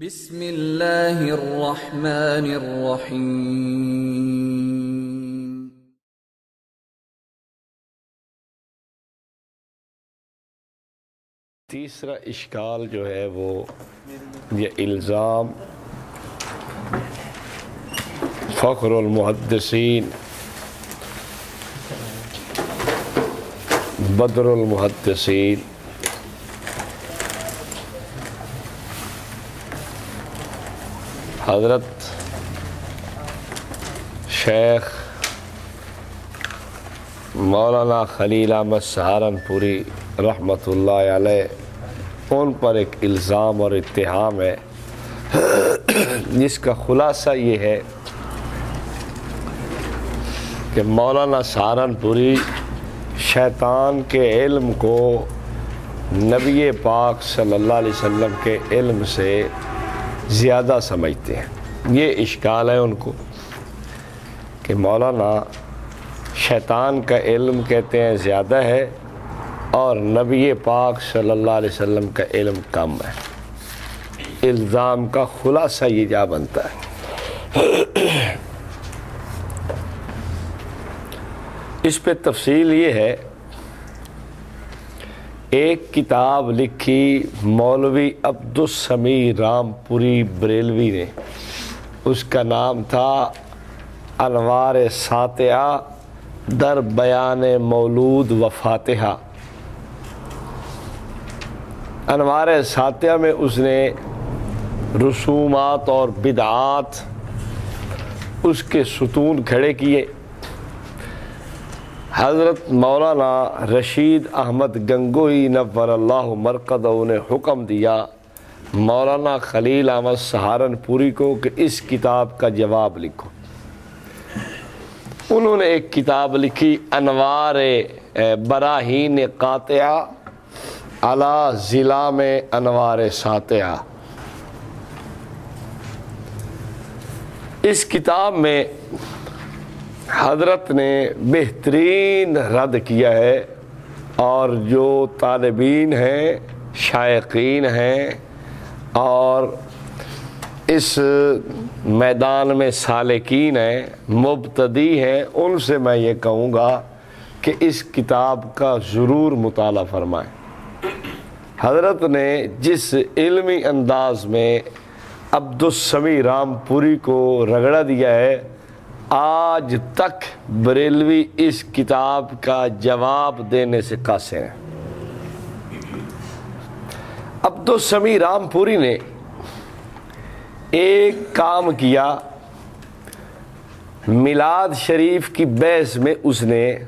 بسم اللہ الرحمن الرحیم۔ تیسرا اشکال جو ہے وہ یہ الزام فخر المحدثین، بدر المحدثین۔ حضرت شیخ مولانا خلیل احمد سہارنپوری رحمۃ اللہ علیہ، ان پر ایک الزام اور اتہام ہے۔ جس کا خلاصہ یہ ہے کہ مولانا سہارنپوری شیطان کے علم کو نبی پاک صلی اللہ علیہ وسلم کے علم سے زیادہ سمجھتے ہیں۔ یہ اشکال ہے ان کو کہ مولانا شیطان کا علم کہتے ہیں زیادہ ہے اور نبی پاک صلی اللہ علیہ وسلم کا علم کم ہے۔ الزام کا خلاصہ یہ جا بنتا ہے۔ اس پہ تفصیل یہ ہے ایک کتاب لکھی مولوی عبدالسمی رام پوری بریلوی نے۔ اس کا نام تھا انوار ساتحہ در بیان مولود و فاتحہ۔ انوار ساتحہ میں اس نے رسومات اور بدعات، اس کے ستون کھڑے کیے۔ حضرت مولانا رشید احمد گنگوئی نور اللہ مرکز نے حکم دیا، مولانا خلیل احمد سہارنپوری کو کہ اس کتاب کا جواب لکھو۔ انہوں نے ایک کتاب لکھی، انوار براہین قاطعہ علی ضلع میں انوار ساتحہ اس کتاب میں حضرت نے بہترین رد کیا ہے اور جو طالبین ہیں، شائقین ہیں اور اس میدان میں سالکین ہیں، مبتدی ہیں، ان سے میں یہ کہوں گا کہ اس کتاب کا ضرور مطالعہ فرمائیں۔ حضرت نے جس علمی انداز میں عبدالسمی رام پوری کو رگڑا دیا ہے آج تک بریلوی اس کتاب کا جواب دینے سے قاصر ہیں۔ عبدالسمی رام پوری نے ایک کام کیا۔ میلاد شریف کی بحث میں اس نے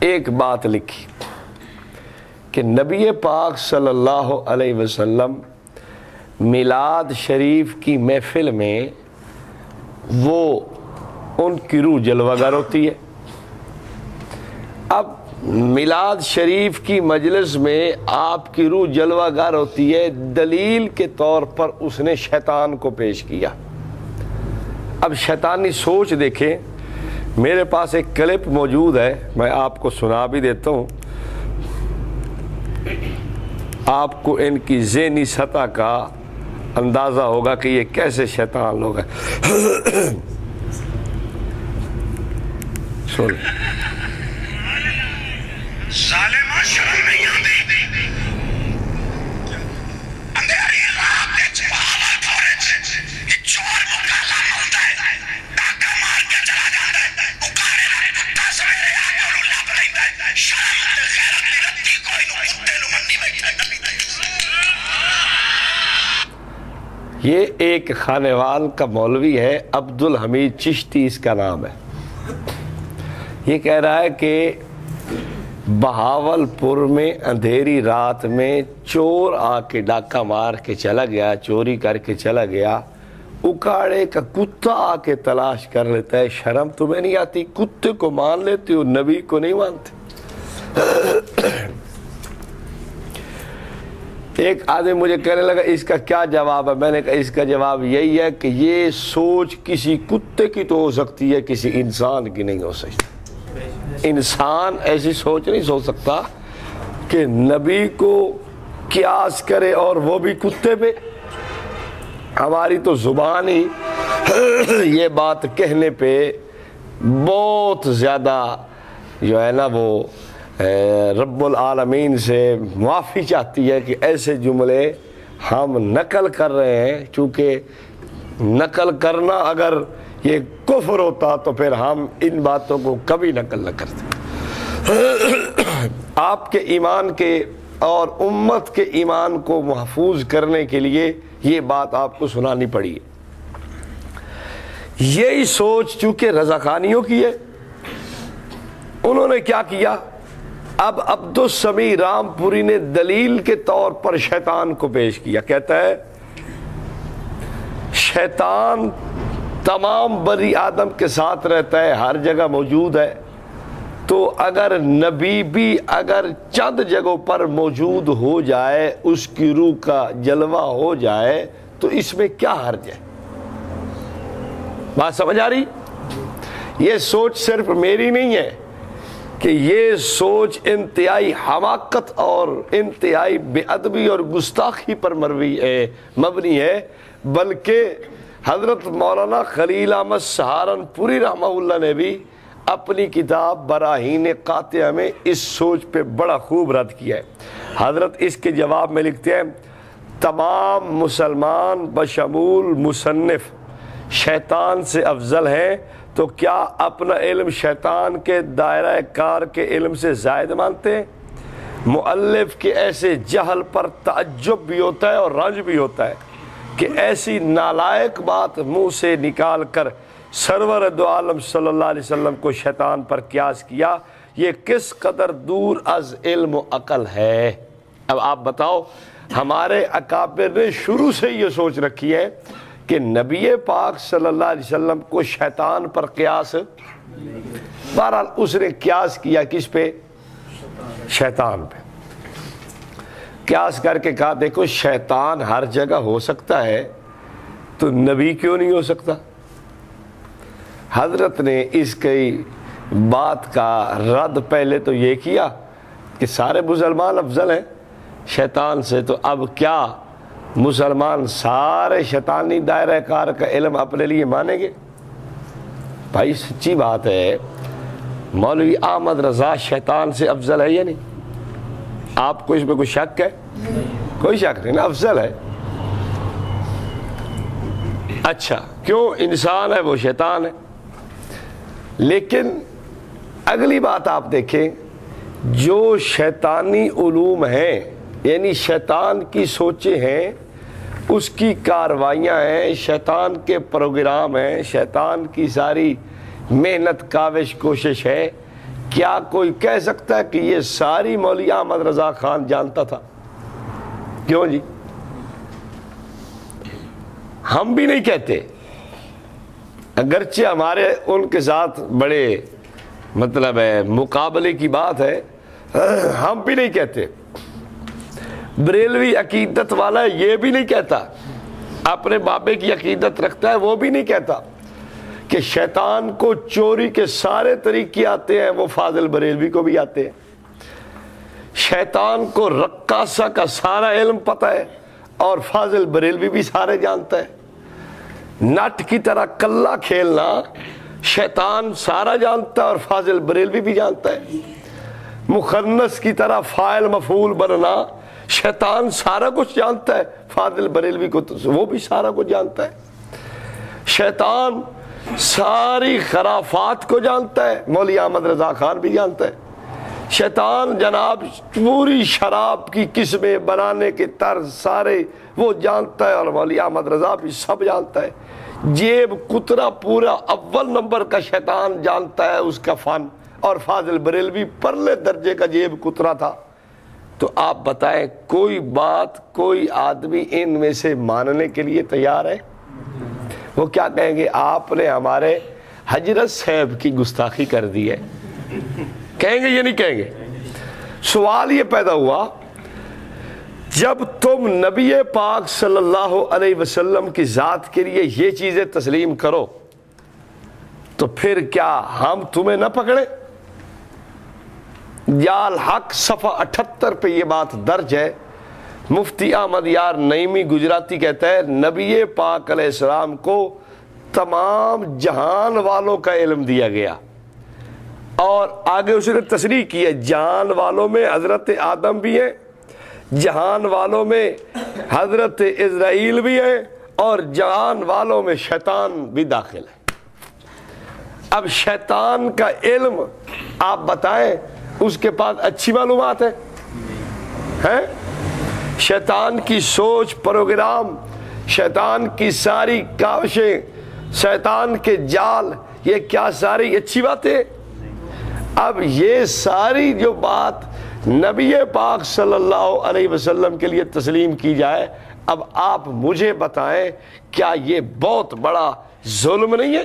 ایک بات لکھی کہ نبی پاک صلی اللہ علیہ وسلم میلاد شریف کی محفل میں وہ ان کی روح جلوہ گر ہوتی ہے۔ اب میلاد شریف کی مجلس میں آپ کی روح جلوہ گر ہوتی ہے، دلیل کے طور پر اس نے شیطان کو پیش کیا۔ اب شیطانی سوچ دیکھیں، میرے پاس ایک کلپ موجود ہے، میں آپ کو سنا بھی دیتا ہوں۔ آپ کو ان کی ذہنی سطح کا اندازہ ہوگا کہ یہ کیسے شیطان لوگ ہیں۔ سن یہ ایک خانوال کا مولوی ہے عبد الحمید چشتی، اس کا نام ہے۔ یہ کہہ رہا ہے کہ بہاول پور میں اندھیری رات میں چور آ کے ڈاکہ مار کے چلا گیا، چوری کر کے چلا گیا۔ اکاڑے کا کتا آ کے تلاش کر لیتا ہے، شرم تمہیں نہیں آتی؟ کتے کو مان لیتے ہو، نبی کو نہیں مانتے؟ ایک آدمی مجھے کہنے لگا، اس کا کیا جواب ہے؟ میں نے کہا، اس کا جواب یہی ہے کہ یہ سوچ کسی کتے کی تو ہو سکتی ہے، کسی انسان کی نہیں ہو سکتی۔ انسان ایسی سوچ نہیں سوچ سکتا کہ نبی کو قیاس کرے اور وہ بھی کتے پہ۔ ہماری تو زبان ہی یہ بات کہنے پہ بہت زیادہ جو ہے نا وہ رب العالمین سے معافی چاہتی ہے کہ ایسے جملے ہم نقل کر رہے ہیں، چونکہ نقل کرنا اگر یہ کفر ہوتا تو پھر ہم ان باتوں کو کبھی نقل نہ کرتے۔ آپ کے ایمان کے اور امت کے ایمان کو محفوظ کرنے کے لیے یہ بات آپ کو سنانی پڑی ہے۔ یہی سوچ چونکہ رضاکانیوں کی ہے، انہوں نے کیا کیا؟ اب عبد السمی رام پوری نے دلیل کے طور پر شیطان کو پیش کیا، کہتا ہے، شیطان تمام بری آدم کے ساتھ رہتا ہے، ہر جگہ موجود ہے۔ تو اگر نبی بھی اگر چند جگہوں پر موجود ہو جائے، اس کی روح کا جلوہ ہو جائے، تو اس میں کیا حرج ہے؟ بات سمجھ آ رہی؟ یہ سوچ صرف میری نہیں ہے۔ کہ یہ سوچ انتہائی حماقت اور انتہائی بے ادبی اور گستاخی پر مروی ہے، مبنی ہے، بلکہ حضرت مولانا خلیل احمد سہارنپوری رحمہ اللہ نے بھی اپنی کتاب براہین قاطعہ میں اس سوچ پہ بڑا خوب رد کیا ہے۔ حضرت اس کے جواب میں لکھتے ہیں، تمام مسلمان بشمول مصنف شیطان سے افضل ہیں تو کیا اپنا علم شیطان کے دائرہ کار کے علم سے زائد مانتے ہیں؟ مؤلف کے ایسے جہل پر تعجب بھی ہوتا ہے اور رنج بھی ہوتا ہے کہ ایسی نالائق بات منہ سے نکال کر سرور دو عالم صلی اللہ علیہ وسلم کو شیطان پر قیاس کیا، یہ کس قدر دور از علم و عقل ہے؟ اب آپ بتاؤ، ہمارے اکابر نے شروع سے یہ سوچ رکھی ہے کہ نبی پاک صلی اللہ علیہ وسلم کو شیطان پر قیاس بہرحال اس نے قیاس کیا کس پہ؟ شیطان پہ۔ قیاس کر کے کہا، دیکھو، شیطان ہر جگہ ہو سکتا ہے تو نبی کیوں نہیں ہو سکتا؟ حضرت نے اس کی بات کا رد پہلے تو یہ کیا کہ سارے مسلمان افضل ہیں، شیطان سے تو اب کیا مسلمان سارے شیطانی دائرہ کار کا علم اپنے لیے مانیں گے؟ بھائی، سچی بات ہے، مولوی احمد رضا شیطان سے افضل ہے یا نہیں؟ آپ کو اس میں کوئی شک ہے؟ کوئی شک نہیں، نا، افضل ہے۔ اچھا کیوں؟ انسان ہے، وہ شیطان ہے۔ لیکن اگلی بات آپ دیکھیں، جو شیطانی علوم ہیں یعنی شیطان کی سوچیں ہیں، اس کی کاروائیاں ہیں، شیطان کے پروگرام ہیں، شیطان کی ساری محنت، کاوش، کوشش ہے۔ کیا کوئی کہہ سکتا ہے کہ یہ ساری مولیا احمد رضا خان جانتا تھا؟ کیوں جی؟ ہم بھی نہیں کہتے۔ اگرچہ ہمارے ان کے ساتھ بڑے مطلب ہے، مقابلے کی بات ہے، ہم بھی نہیں کہتے۔ بریلوی عقیدت والا یہ بھی نہیں کہتا، اپنے بابے کی عقیدت رکھتا ہے، وہ بھی نہیں کہتا کہ شیطان کو چوری کے سارے طریقے آتے ہیں، وہ فاضل بریلوی کو بھی آتے ہیں۔ شیطان کو رقاصہ کا سارا علم پتہ ہے اور فاضل بریلوی بھی سارے جانتا ہے۔ نٹ کی طرح کلہ کھیلنا شیطان سارا جانتا ہے اور فاضل بریلوی بھی جانتا ہے۔ مخنص کی طرح فائل مفول بننا شیطان سارا کچھ جانتا ہے۔ فاضل بریلوی کو تو وہ بھی سارا کچھ جانتا ہے۔ شیطان ساری خرافات کو جانتا ہے۔ مولی احمد رضا خان بھی جانتا ہے۔ شیطان جناب پوری شراب کی قسمیں بنانے کے طرز سارے وہ جانتا ہے اور مولی احمد رضا بھی سب جانتا ہے۔ جیب کترا پورا اول نمبر کا شیطان جانتا ہے، اس کا فن۔ اور فاضل بریلوی پرلے درجے کا جیب کترا تھا۔ تو آپ بتائیں کوئی بات کوئی آدمی ان میں سے ماننے کے لیے تیار ہے؟ وہ کیا کہیں گے؟ آپ نے ہمارے حجرت صاحب کی گستاخی کر دی ہے۔ کہیں گے یہ نہیں کہیں گے؟ سوال یہ پیدا ہوا، جب تم نبی پاک صلی اللہ علیہ وسلم کی ذات کے لیے یہ چیزیں تسلیم کرو، تو پھر کیا ہم تمہیں نہ پکڑے جال حق صفحہ اٹھتر پہ یہ بات درج ہے۔ مفتی احمد یار نعیمی گجراتی کہتا ہے، نبی پاک علیہ السلام کو تمام جہان والوں کا علم دیا گیا۔ اور آگے اس نے تصریح کی ہے، جہان والوں میں حضرت آدم بھی ہیں، جہان والوں میں حضرت اسرائیل بھی ہیں، اور جہان والوں میں شیطان بھی داخل ہے۔ اب شیطان کا علم آپ بتائیں اس کے پاس اچھی معلومات ہے؟ ہیں؟ شیطان کی سوچ پروگرام، شیطان کی ساری کاوشیں، شیطان کے جال، یہ کیا ساری اچھی باتیں؟ اب یہ ساری جو بات نبی پاک صلی اللہ علیہ وسلم کے لیے تسلیم کی جائے، اب آپ مجھے بتائیں، کیا یہ بہت بڑا ظلم نہیں ہے؟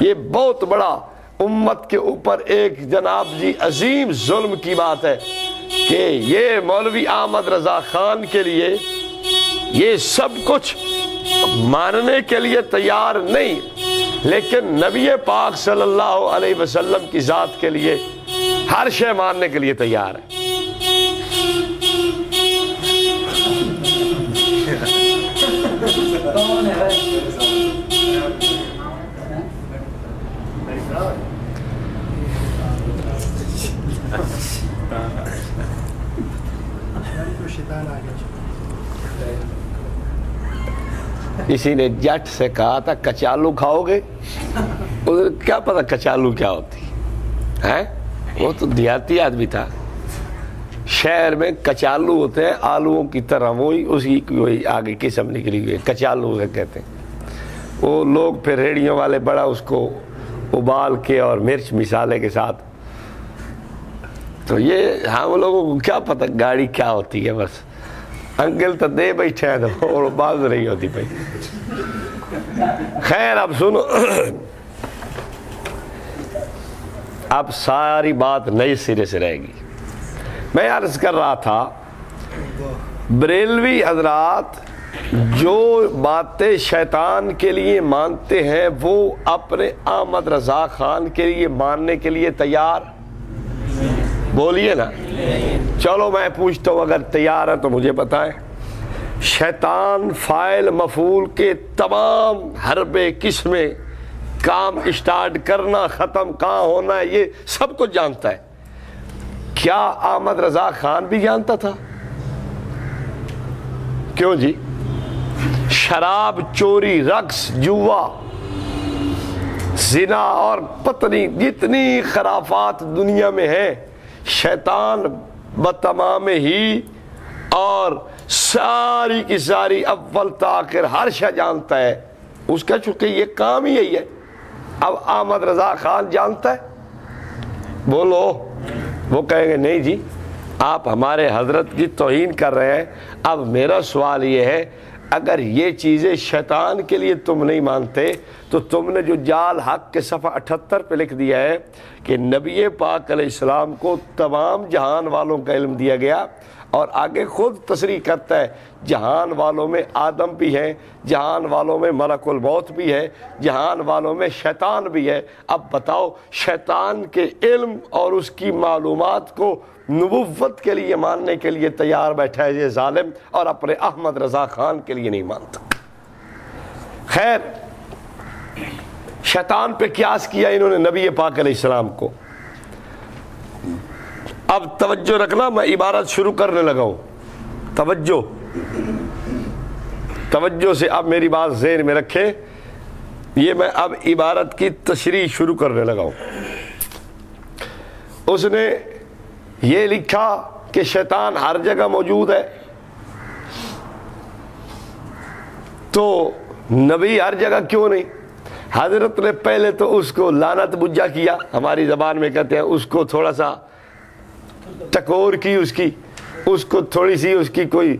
یہ بہت بڑا امت کے اوپر ایک جناب جی عظیم ظلم کی بات ہے کہ یہ مولوی احمد رضا خان کے لیے یہ سب کچھ ماننے کے لیے تیار نہیں، لیکن نبی پاک صلی اللہ علیہ وسلم کی ذات کے لیے ہر شے ماننے کے لیے تیار ہے۔ اسی نے جٹ سے کہا تھا، کچالو کھاؤ گے؟ کیا پتا کچالو کیا ہوتی؟ ہے وہ تو دیہاتی آدمی تھا۔ شہر میں کچالو ہوتے ہیں آلووں کی طرح، وہی اسی کی وہی آگے قسم نکلی ہوئی کچالو سے کہتے ہیں۔ وہ لوگ پھر ریڑیوں والے بڑا اس کو ابال کے اور مرچ مسالے کے ساتھ تو یہ ہاں ہم لوگوں کو کیا پتہ گاڑی کیا ہوتی ہے، بس۔ انکل تو دے بیٹھے ہیں تو اور باز نہیں ہوتی بھائی خیر، اب سنو۔ اب ساری بات نئی سرے سے رہے گی۔ میں عرض کر رہا تھا، بریلوی حضرات جو باتیں شیطان کے لیے مانتے ہیں، وہ اپنے احمد رضا خان کے لیے ماننے کے لیے تیار بولیے نا۔ چلو میں پوچھتا ہوں، اگر تیار ہے تو مجھے بتائیں۔ شیطان فائل مفول کے تمام حربے قسمیں کام اسٹارٹ کرنا، ختم کہاں ہونا ہے، یہ سب کچھ جانتا ہے۔ کیا احمد رضا خان بھی جانتا تھا؟ کیوں جی؟ شراب، چوری، رقص، جوا، زنا اور پتنی، جتنی خرافات دنیا میں ہیں شیطان بتمام ہی اور ساری کی ساری اول تاخر ہر شہ جانتا ہے۔ اس کا چونکہ یہ کام ہی یہی ہے۔ اب احمد رضا خان جانتا ہے۔ بولو، وہ کہیں گے، نہیں جی آپ ہمارے حضرت کی توہین کر رہے ہیں۔ اب میرا سوال یہ ہے اگر یہ چیزیں شیطان کے لیے تم نہیں مانتے، تو تم نے جو جال حق کے صفحہ اٹھتر پہ لکھ دیا ہے کہ نبی پاک علیہ السلام کو تمام جہان والوں کا علم دیا گیا اور آگے خود تصریح کرتا ہے، جہان والوں میں آدم بھی ہے، جہان والوں میں ملک الموت بھی ہے، جہان والوں میں شیطان بھی ہے۔ اب بتاؤ، شیطان کے علم اور اس کی معلومات کو نبوت کے لیے، ماننے کے لیے تیار بیٹھا ہے یہ ظالم اور اپنے احمد رضا خان کے لیے نہیں مانتا۔ خیر، شیطان پہ قیاس کیا انہوں نے نبی پاک علیہ السلام کو۔ اب توجہ رکھنا، میں عبارت شروع کرنے لگا ہوں۔ توجہ۔ توجہ سے اب میری بات ذہن میں رکھے یہ میں اب عبارت کی تشریح شروع کرنے لگا ہوں۔ اس نے یہ لکھا کہ شیطان ہر جگہ موجود ہے۔ تو نبی ہر جگہ کیوں نہیں؟ حضرت نے پہلے تو اس کو لانت بجا کیا۔ ہماری زبان میں کہتے ہیں اس کو تھوڑا سا ٹکور کی اس کی، اس کو تھوڑی سی اس کی کوئی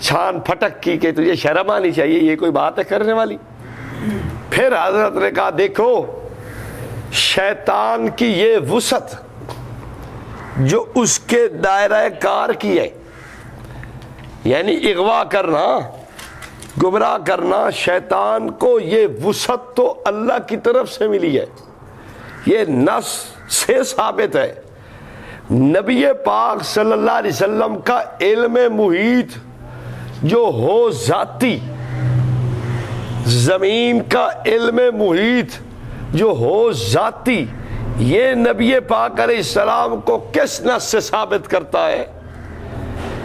چھان پھٹک کی کہ تجھے شرم آنی چاہیے، یہ کوئی بات ہے کرنے والی؟ پھر حضرت نے کہا، دیکھو، شیطان کی یہ وسعت جو اس کے دائرہ کار کی ہے۔ یعنی اغوا کرنا، گمراہ کرنا، شیطان کو یہ وسعت تو اللہ کی طرف سے ملی ہے۔ یہ نس سے ثابت ہے۔ نبی پاک صلی اللہ علیہ وسلم کا علم محیط جو ہو ذاتی، زمین کا علم محیط جو ہو ذاتی یہ نبی پاک علیہ السلام کو کس نس سے ثابت کرتا ہے؟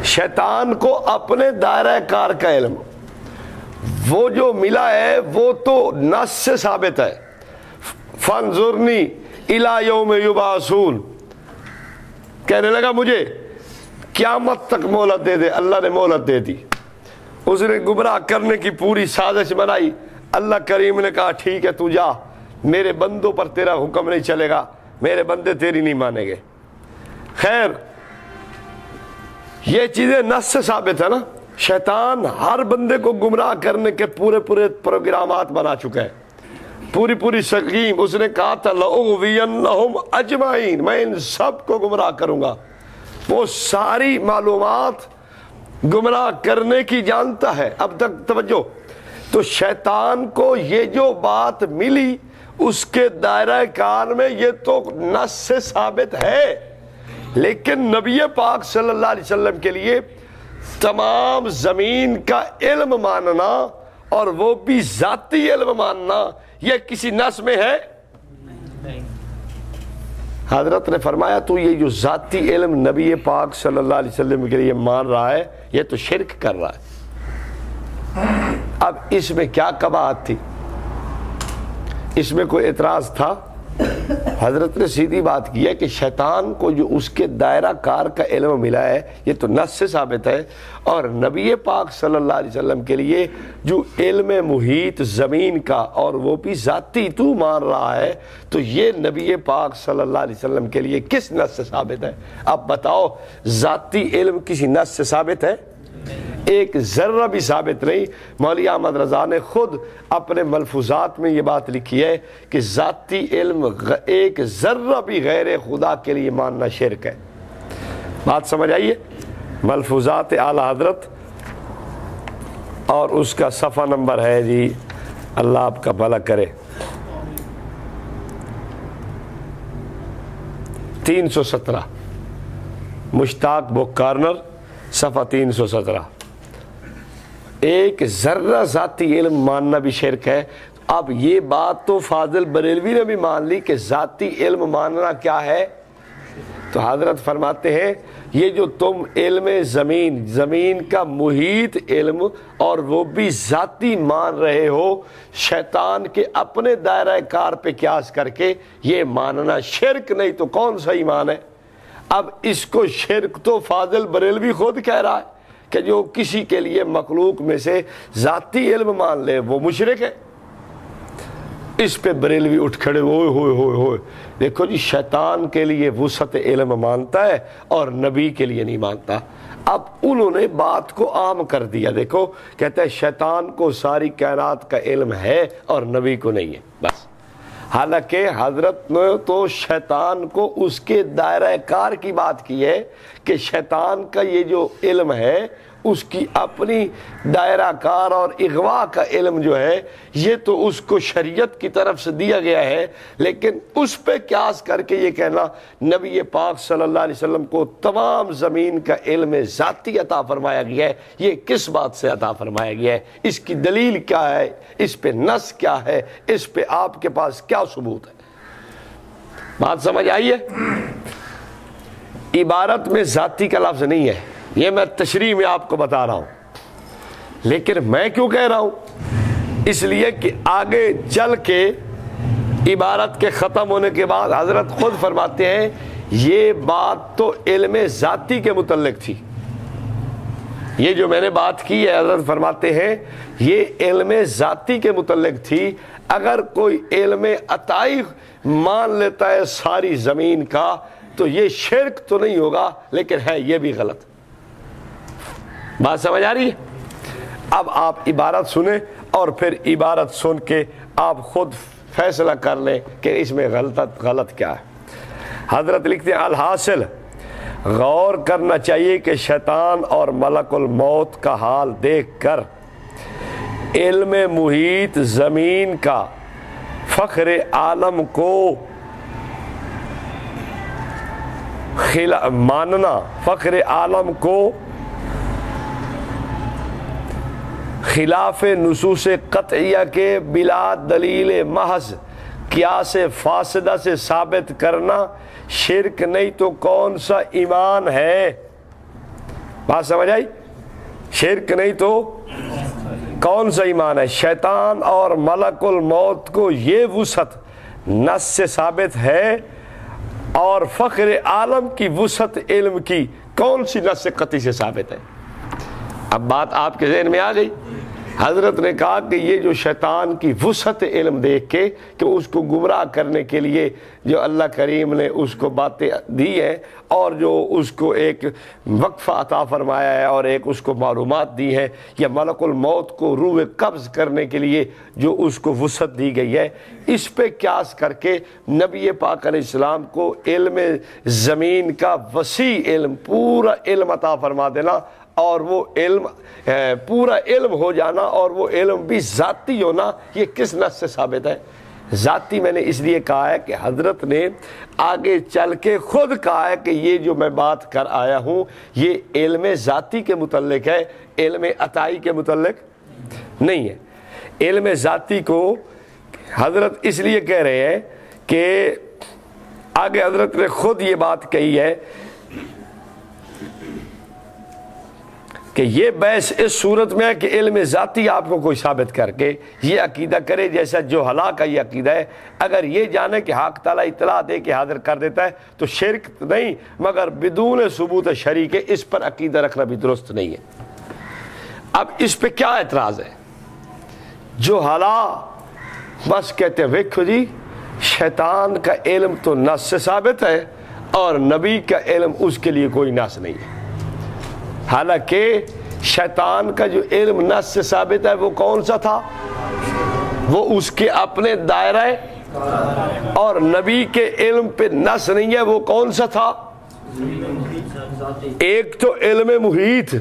شیطان کو اپنے دائرہ کار کا علم۔ وہ جو ملا ہے، وہ تو نس سے ثابت ہے۔ فنظرنی الا یوم یبعثون۔ کہنے لگا مجھے، قیامت تک مہلت دے دے۔ اللہ نے مہلت دے دی۔ اس نے گمراہ کرنے کی پوری سازش بنائی۔ اللہ کریم نے کہا، ٹھیک ہے، تو جا۔ میرے بندوں پر تیرا حکم نہیں چلے گا، میرے بندے تیری نہیں مانیں گے۔ خیر، یہ چیزیں نس سے ثابت ہے نا۔ شیطان ہر بندے کو گمراہ کرنے کے پورے پورے پروگرامات بنا چکے ہیں پوری پوری سکیم، اس نے کہا تھا، لَأُغْوِيَنَّهُمْ اجمعین، میں ان سب کو گمراہ کروں گا۔ وہ ساری معلومات گمراہ کرنے کی جانتا ہے۔ اب تک توجہ، تو شیطان کو یہ جو بات ملی اس کے دائرہ کار میں یہ تو نس سے ثابت ہے۔ لیکن نبی پاک صلی اللہ علیہ وسلم کے لیے تمام زمین کا علم ماننا اور وہ بھی ذاتی علم ماننا یہ کسی نس میں ہے؟ حضرت نے فرمایا، تو یہ جو ذاتی علم نبی پاک صلی اللہ علیہ وسلم کے لیے مان رہا ہے، یہ تو شرک کر رہا ہے۔ اب اس میں کیا کباہت تھی؟ اس میں کوئی اعتراض تھا؟ حضرت نے سیدھی بات کی ہے کہ شیطان کو جو اس کے دائرہ کار کا علم ملا ہے، یہ تو نس سے ثابت ہے۔ اور نبی پاک صلی اللہ علیہ وسلم کے لیے جو علم محیط زمین کا اور وہ بھی ذاتی تو مان رہا ہے، تو یہ نبی پاک صلی اللہ علیہ وسلم کے لیے کس نس سے ثابت ہے؟ اب بتاؤ، ذاتی علم کسی نس سے ثابت ہے؟ ایک ذرہ بھی ثابت نہیں مولی احمد رضا نے خود اپنے ملفوظات میں یہ بات لکھی ہے کہ ذاتی علم ایک ذرہ بھی غیر خدا کے لیے ماننا شرک ہے۔ بات سمجھ آئیے ملفوظات اعلی حضرت اور اس کا صفحہ نمبر ہے جی اللہ آپ کا بھلا کرے۔ تین سو سترہ۔ مشتاق بک کارنر صفحہ تین سو سترہ۔ ایک ذرہ ذاتی علم ماننا بھی شرک ہے۔ اب یہ بات تو فاضل بریلوی نے بھی مان لی کہ ذاتی علم ماننا کیا ہے۔ تو حضرت فرماتے ہیں، یہ جو تم علم زمین زمین کا محیط علم اور وہ بھی ذاتی مان رہے ہو، شیطان کے اپنے دائرہ کار پہ قیاس کر کے یہ ماننا شرک نہیں تو کون سا ایمان ہے؟ اب اس کو شرک تو فاضل بریلوی خود کہہ رہا ہے کہ جو کسی کے لیے مخلوق میں سے ذاتی علم مان لے، وہ مشرک ہے۔ اس پہ بریلوی اٹھ کھڑے ہوئے ہوئے ہوئے ہوئے۔ دیکھو جی شیطان کے لیے وسعت علم مانتا ہے اور نبی کے لیے نہیں مانتا۔ اب انہوں نے بات کو عام کر دیا۔ دیکھو، کہتے ہیں شیطان کو ساری کائنات کا علم ہے اور نبی کو نہیں ہے، بس۔ حالانکہ حضرت نے تو شیطان کو اس کے دائرہ کار کی بات کی ہے کہ شیطان کا یہ جو علم ہے اس کی اپنی دائرہ کار اور اغوا کا علم جو ہے، یہ تو اس کو شریعت کی طرف سے دیا گیا ہے۔ لیکن اس پہ قیاس کر کے یہ کہنا، نبی پاک صلی اللہ علیہ وسلم کو تمام زمین کا علم ذاتی عطا فرمایا گیا ہے۔ یہ کس بات سے عطا فرمایا گیا ہے؟ اس کی دلیل کیا ہے؟ اس پہ نس کیا ہے؟ اس پہ آپ کے پاس کیا ثبوت ہے؟ بات سمجھ آئیے عبارت میں ذاتی کا لفظ نہیں ہے۔ یہ میں تشریح میں آپ کو بتا رہا ہوں۔ لیکن میں کیوں کہہ رہا ہوں؟ اس لیے کہ آگے چل کے عبارت کے ختم ہونے کے بعد حضرت خود فرماتے ہیں، یہ بات تو علم ذاتی کے متعلق تھی۔ یہ جو میں نے بات کی ہے، حضرت فرماتے ہیں، یہ علم ذاتی کے متعلق تھی۔ اگر کوئی علم عطائی مان لیتا ہے ساری زمین کا، تو یہ شرک تو نہیں ہوگا، لیکن ہے، یہ بھی غلط۔ بات سمجھ آ رہی ہے؟ اب آپ عبارت سنیں اور پھر عبارت سن کے آپ خود فیصلہ کر لیں کہ اس میں غلط غلط کیا ہے۔ حضرت لکھتے ہیں، الحاصل، غور کرنا چاہیے کہ شیطان اور ملک الموت کا حال دیکھ کر علم محیط زمین کا فخر عالم کو ماننا، فخر عالم کو خلاف نصوص قطعیہ کے بلا دلیل محض کیا سے فاسدہ سے ثابت کرنا شرک نہیں تو کون سا ایمان ہے؟ بات سمجھ آئی؟ شرک نہیں تو کون سا ایمان ہے؟ شیطان اور ملک الموت کو یہ وسعت نس سے ثابت ہے اور فخر عالم کی وسعت علم کی کون سی نس قطعی سے ثابت ہے؟ اب بات آپ کے ذہن میں آ گئی۔ حضرت نے کہا کہ یہ جو شیطان کی وسعت علم دیکھ کے کہ اس کو گمراہ کرنے کے لیے جو اللہ کریم نے اس کو باتیں دی ہیں اور جو اس کو ایک وقفہ عطا فرمایا ہے اور ایک اس کو معلومات دی ہیں یا ملک الموت کو روح قبض کرنے کے لیے جو اس کو وسعت دی گئی ہے، اس پہ قیاس کر کے نبی پاک علیہ السلام کو علم زمین کا وسیع علم، پورا علم عطا فرما دینا اور وہ علم پورا علم ہو جانا اور وہ علم بھی ذاتی ہونا، یہ کس نس سے ثابت ہے؟ ذاتی میں نے اس لیے کہا ہے کہ حضرت نے آگے چل کے خود کہا ہے کہ یہ جو میں بات کر آیا ہوں، یہ علم ذاتی کے متعلق ہے، علم عطائی کے متعلق نہیں ہے۔ علم ذاتی کو حضرت اس لیے کہہ رہے ہیں کہ آگے حضرت نے خود یہ بات کہی ہے کہ یہ بحث اس صورت میں ہے کہ علم ذاتی آپ کو کوئی ثابت کر کے یہ عقیدہ کرے جیسا جو ہلاک کا یہ عقیدہ ہے۔ اگر یہ جانے کہ حق تعالیٰ اطلاع دے کے حاضر کر دیتا ہے تو شرک نہیں، مگر بدون ثبوت شریک اس پر عقیدہ رکھنا بھی درست نہیں ہے۔ اب اس پہ کیا اعتراض ہے؟ جو حلا بس کہتے ہیں، ویکھو جی شیطان کا علم تو نس سے ثابت ہے اور نبی کا علم اس کے لیے کوئی نس نہیں ہے۔ حالانکہ شیطان کا جو علم نس سے ثابت ہے وہ کون سا تھا؟ وہ اس کے اپنے دائرہ اور نبی کے علم پہ نس نہیں ہے، وہ کون سا تھا؟ ایک تو علم محیط،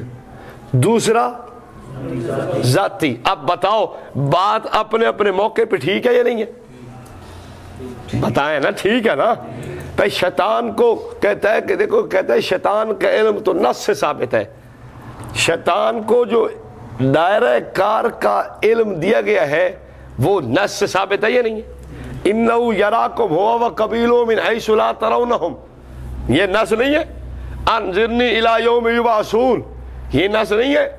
دوسرا ذاتی۔ اب بتاؤ، بات اپنے اپنے موقع پہ ٹھیک ہے یا نہیں ہے؟ بتائیں نا، ٹھیک ہے نا؟ بھائی شیطان کو کہتا ہے کہ دیکھو، کہتا ہے شیطان کا علم تو نس سے ثابت ہے۔ شیطان کو جو دائرہ کار کا علم دیا گیا ہے، وہ نس سے ثابت ہے یا نہیں ہے؟ انہو یراکم ہوا و قبیلوں من حیث لا ترونہم۔ یہ نس نہیں ہے؟ انذرنی الی یوم یبعثون۔ یہ نس نہیں ہے۔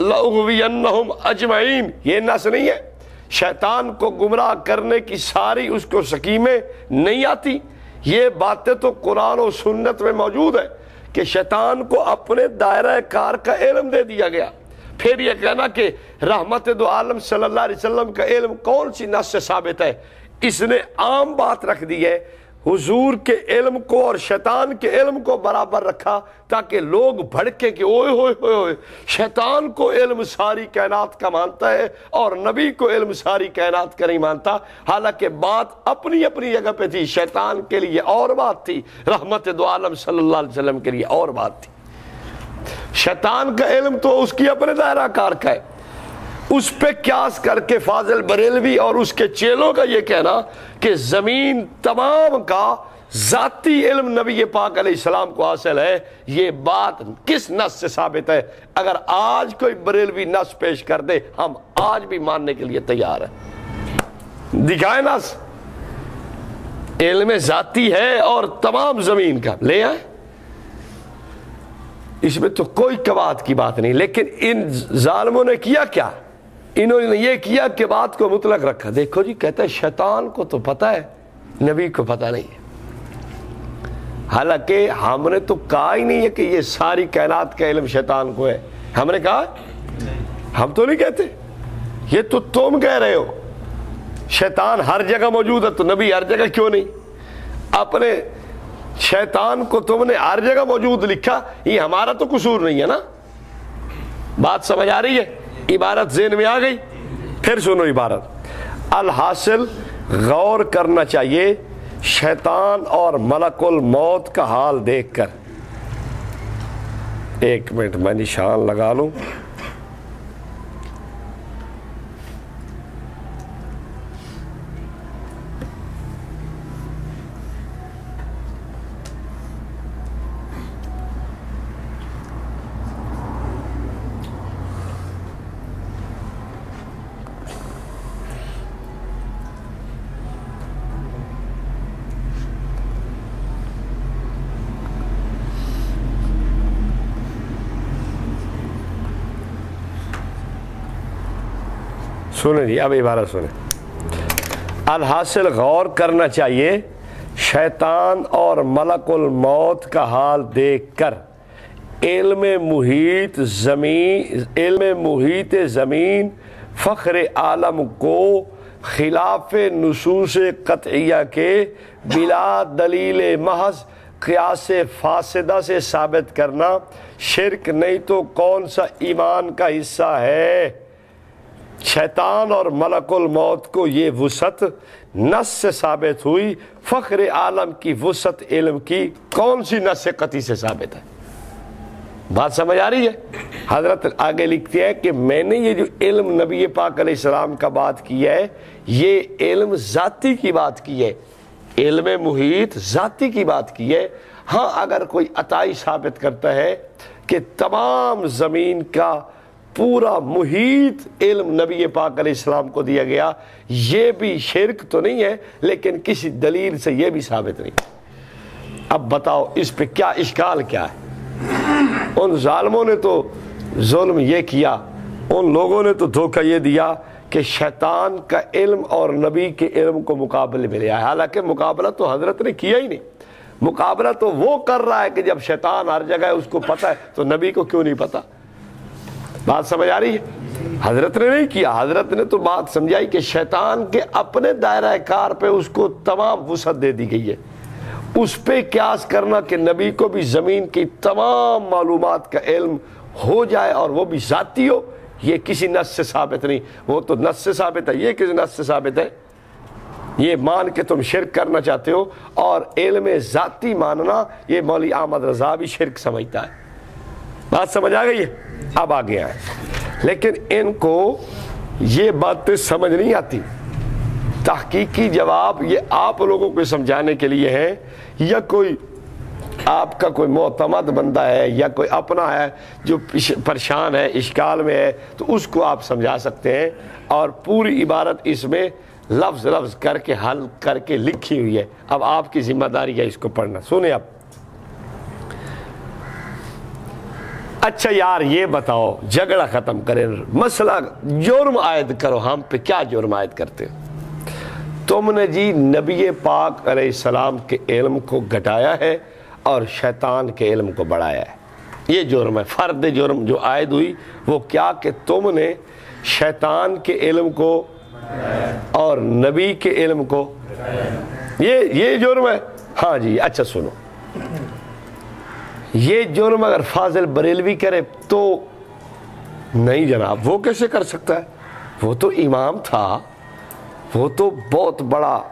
لأغوینہم اجمعین۔ یہ نس نہیں ہے؟ شیطان کو گمراہ کرنے کی ساری اس کو سکیمیں نہیں آتی۔ یہ باتیں تو قرآن و سنت میں موجود ہے کہ شیطان کو اپنے دائرہ کار کا علم دے دیا گیا۔ پھر یہ کہنا کہ رحمت دو عالم صلی اللہ علیہ وسلم کا علم کون سی نس سے ثابت ہے؟ اس نے عام بات رکھ دی ہے حضور کے علم کو اور شیطان کے علم کو برابر رکھا تاکہ لوگ بھڑکے کہ اوئے ہوئے ہوئے ہوئے، شیطان کو علم ساری کائنات کا مانتا ہے اور نبی کو علم ساری کائنات کا نہیں مانتا۔ حالانکہ بات اپنی اپنی جگہ پہ تھی، شیطان کے لیے اور بات تھی، رحمت دو عالم صلی اللہ علیہ وسلم کے لیے اور بات تھی۔ شیطان کا علم تو اس کی اپنے دائرہ کار کا ہے۔ اس پہ کیاس کر کے فاضل بریلوی اور اس کے چیلوں کا یہ کہنا کہ زمین تمام کا ذاتی علم نبی پاک علیہ السلام کو حاصل ہے، یہ بات کس نس سے ثابت ہے؟ اگر آج کوئی بریلوی نس پیش کر دے، ہم آج بھی ماننے کے لیے تیار ہیں۔ دکھائے نس۔ علم ذاتی ہے اور تمام زمین کا۔ لے آئے اس میں تو کوئی کبات کی بات نہیں، لیکن ان ظالموں نے کیا کیا؟ انہوں نے یہ کیا کہ بات کو مطلق رکھا۔ دیکھو جی کہتا ہے شیطان کو تو پتا ہے، نبی کو پتا نہیں ہے۔ حالانکہ ہم نے تو کہا ہی نہیں ہے کہ یہ ساری کائنات کا علم شیطان کو ہے۔ ہم نے کہا، ہم تو نہیں کہتے۔ یہ تو تم کہہ رہے ہو۔ شیطان ہر جگہ موجود ہے، تو نبی ہر جگہ کیوں نہیں؟ اپنے شیطان کو تم نے ہر جگہ موجود لکھا، یہ ہمارا تو قصور نہیں ہے نا۔ بات سمجھ آ رہی ہے؟ عبارت ذہن میں آ گئی، پھر سنو عبارت۔ الحاصل غور کرنا چاہیے، شیطان اور ملک الموت کا حال دیکھ کر۔ ایک منٹ، میں نشان لگا لوں۔ سنیں جی اب عبارت سنیں الحاصل غور کرنا چاہیے، شیطان اور ملک الموت کا حال دیکھ کر۔ علم محیط زمین، علم محیط زمین فخر عالم کو خلاف نصوص قطعیہ کے بلا دلیل محض قیاس فاسدہ سے ثابت کرنا۔ شرک نہیں تو کون سا ایمان کا حصہ ہے؟ شیطان اور ملک الموت کو یہ وسعت نس سے ثابت ہوئی، فخر عالم کی وسعت علم کی کون سی نس قطعی سے ثابت ہے؟ بات سمجھ آ رہی ہے؟ حضرت آگے لکھتے ہیں کہ میں نے یہ جو علم نبی پاک علیہ السلام کا بات کی ہے، یہ علم ذاتی کی بات کی ہے، علم محیط ذاتی کی بات کی ہے۔ ہاں اگر کوئی عطائی ثابت کرتا ہے کہ تمام زمین کا پورا محیط علم نبی پاک علیہ السلام کو دیا گیا۔ یہ بھی شرک تو نہیں ہے، لیکن کسی دلیل سے یہ بھی ثابت نہیں۔ اب بتاؤ، اس پہ کیا اشکال کیا ہے؟ ان ظالموں نے تو ظلم یہ کیا، ان لوگوں نے تو دھوکہ یہ دیا کہ شیطان کا علم اور نبی کے علم کو مقابلے میں لیا ہے حالانکہ مقابلہ تو حضرت نے کیا ہی نہیں۔ مقابلہ تو وہ کر رہا ہے کہ جب شیطان ہر جگہ ہے، اس کو پتا ہے، تو نبی کو کیوں نہیں پتا بات سمجھ آ رہی ہے؟ حضرت نے نہیں کیا، حضرت نے تو بات سمجھائی کہ شیطان کے اپنے دائرہ کار پہ اس کو تمام وسعت دے دی گئی ہے۔ اس پہ قیاس کرنا کہ نبی کو بھی زمین کی تمام معلومات کا علم ہو جائے اور وہ بھی ذاتی ہو، یہ کسی نس سے ثابت نہیں۔ وہ تو نس سے ثابت ہے، یہ کسی نس سے ثابت ہے؟ یہ مان کے تم شرک کرنا چاہتے ہو اور علم ذاتی ماننا، یہ مولی احمد رضا بھی شرک سمجھتا ہے۔ بات سمجھ آ گئی ہے؟ اب آ گیا ہے لیکن ان کو یہ باتیں سمجھ نہیں آتی۔ تحقیقی جواب یہ آپ لوگوں کو سمجھانے کے لیے ہے۔ یا کوئی آپ کا کوئی معتمد بندہ ہے یا کوئی اپنا ہے جو پریشان ہے، اشکال میں ہے، تو اس کو آپ سمجھا سکتے ہیں۔ اور پوری عبارت اس میں لفظ لفظ کر کے، حل کر کے لکھی ہوئی ہے۔ اب آپ کی ذمہ داری ہے اس کو پڑھنا۔ سنیں اب اچھا یار، یہ بتاؤ، جھگڑا ختم کریں۔ مسئلہ، جرم عائد کرو۔ ہم پہ کیا جرم عائد کرتے تم نے جی نبی پاک علیہ السلام کے علم کو گھٹایا ہے اور شیطان کے علم کو بڑھایا ہے۔ یہ جرم ہے، فرد جرم جو عائد ہوئی، وہ کیا کہ تم نے شیطان کے علم کو اور نبی کے علم کو، یہ یہ جرم ہے۔ ہاں جی اچھا سنو۔ یہ جرم اگر فاضل بریلوی کرے تو نہیں جناب، وہ کیسے کر سکتا ہے؟ وہ تو امام تھا، وہ تو بہت بڑا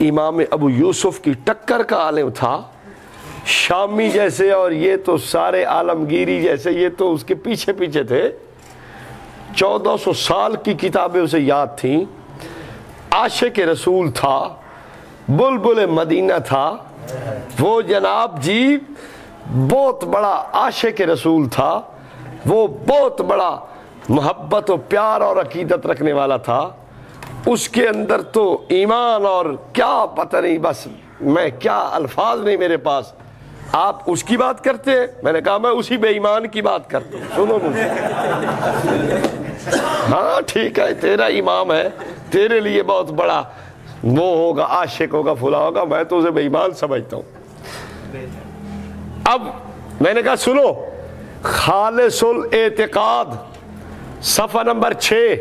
امام ابو یوسف کی ٹکر کا عالم تھا، شامی جیسے اور یہ تو سارے عالمگیری جیسے، یہ تو اس کے پیچھے پیچھے تھے۔ چودہ سو سال کی کتابیں اسے یاد تھیں۔ عاشق رسول تھا، بلبل مدینہ تھا۔ وہ جناب جی بہت بڑا عاشق رسول تھا، وہ بہت بڑا محبت و پیار اور عقیدت رکھنے والا تھا۔ اس کے اندر تو ایمان اور کیا پتہ نہیں، بس میں کیا الفاظ نہیں میرے پاس۔ آپ اس کی بات کرتے ہیں؟ میں نے کہا، میں اسی بے ایمان کی بات کرتا ہوں۔ سنو مجھے۔ ہاں ٹھیک ہے، تیرا امام ہے، تیرے لیے بہت بڑا وہ ہوگا، عاشق ہوگا فلا ہوگا، میں تو اسے بے ایمان سمجھتا ہوں۔ اب میں نے کہا سنو، خالص الاعتقاد، صفحہ نمبر چھ،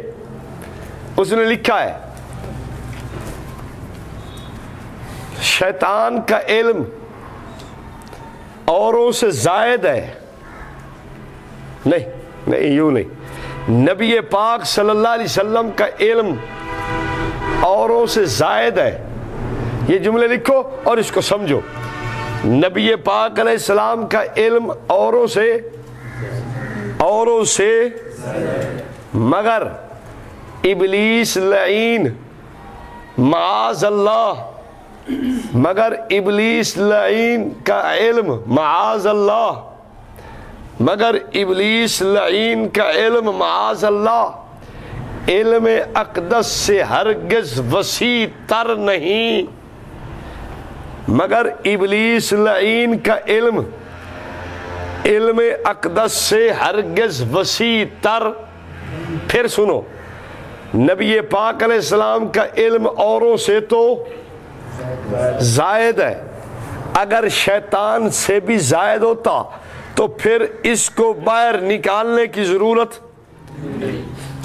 اس نے لکھا ہے، شیطان کا علم اوروں سے زائد ہے۔ نہیں نہیں، یوں نہیں۔ نبی پاک صلی اللہ علیہ وسلم کا علم اوروں سے زائد ہے۔ یہ جملے لکھو اور اس کو سمجھو۔ نبی پاک علیہ السلام کا علم اوروں سے اوروں سے مگر ابلیس لعین، معاذ اللہ، مگر ابلیس لعین کا علم، معاذ اللہ، مگر ابلیس لعین کا علم، معاذ اللہ، علم اقدس سے ہرگز وسیع تر نہیں۔ مگر ابلیس لعین کا علم علم اقدس سے ہرگز وسیع تر۔ پھر سنو، نبی پاک علیہ السلام کا علم اوروں سے تو زائد ہے۔ اگر شیطان سے بھی زائد ہوتا تو پھر اس کو باہر نکالنے کی ضرورت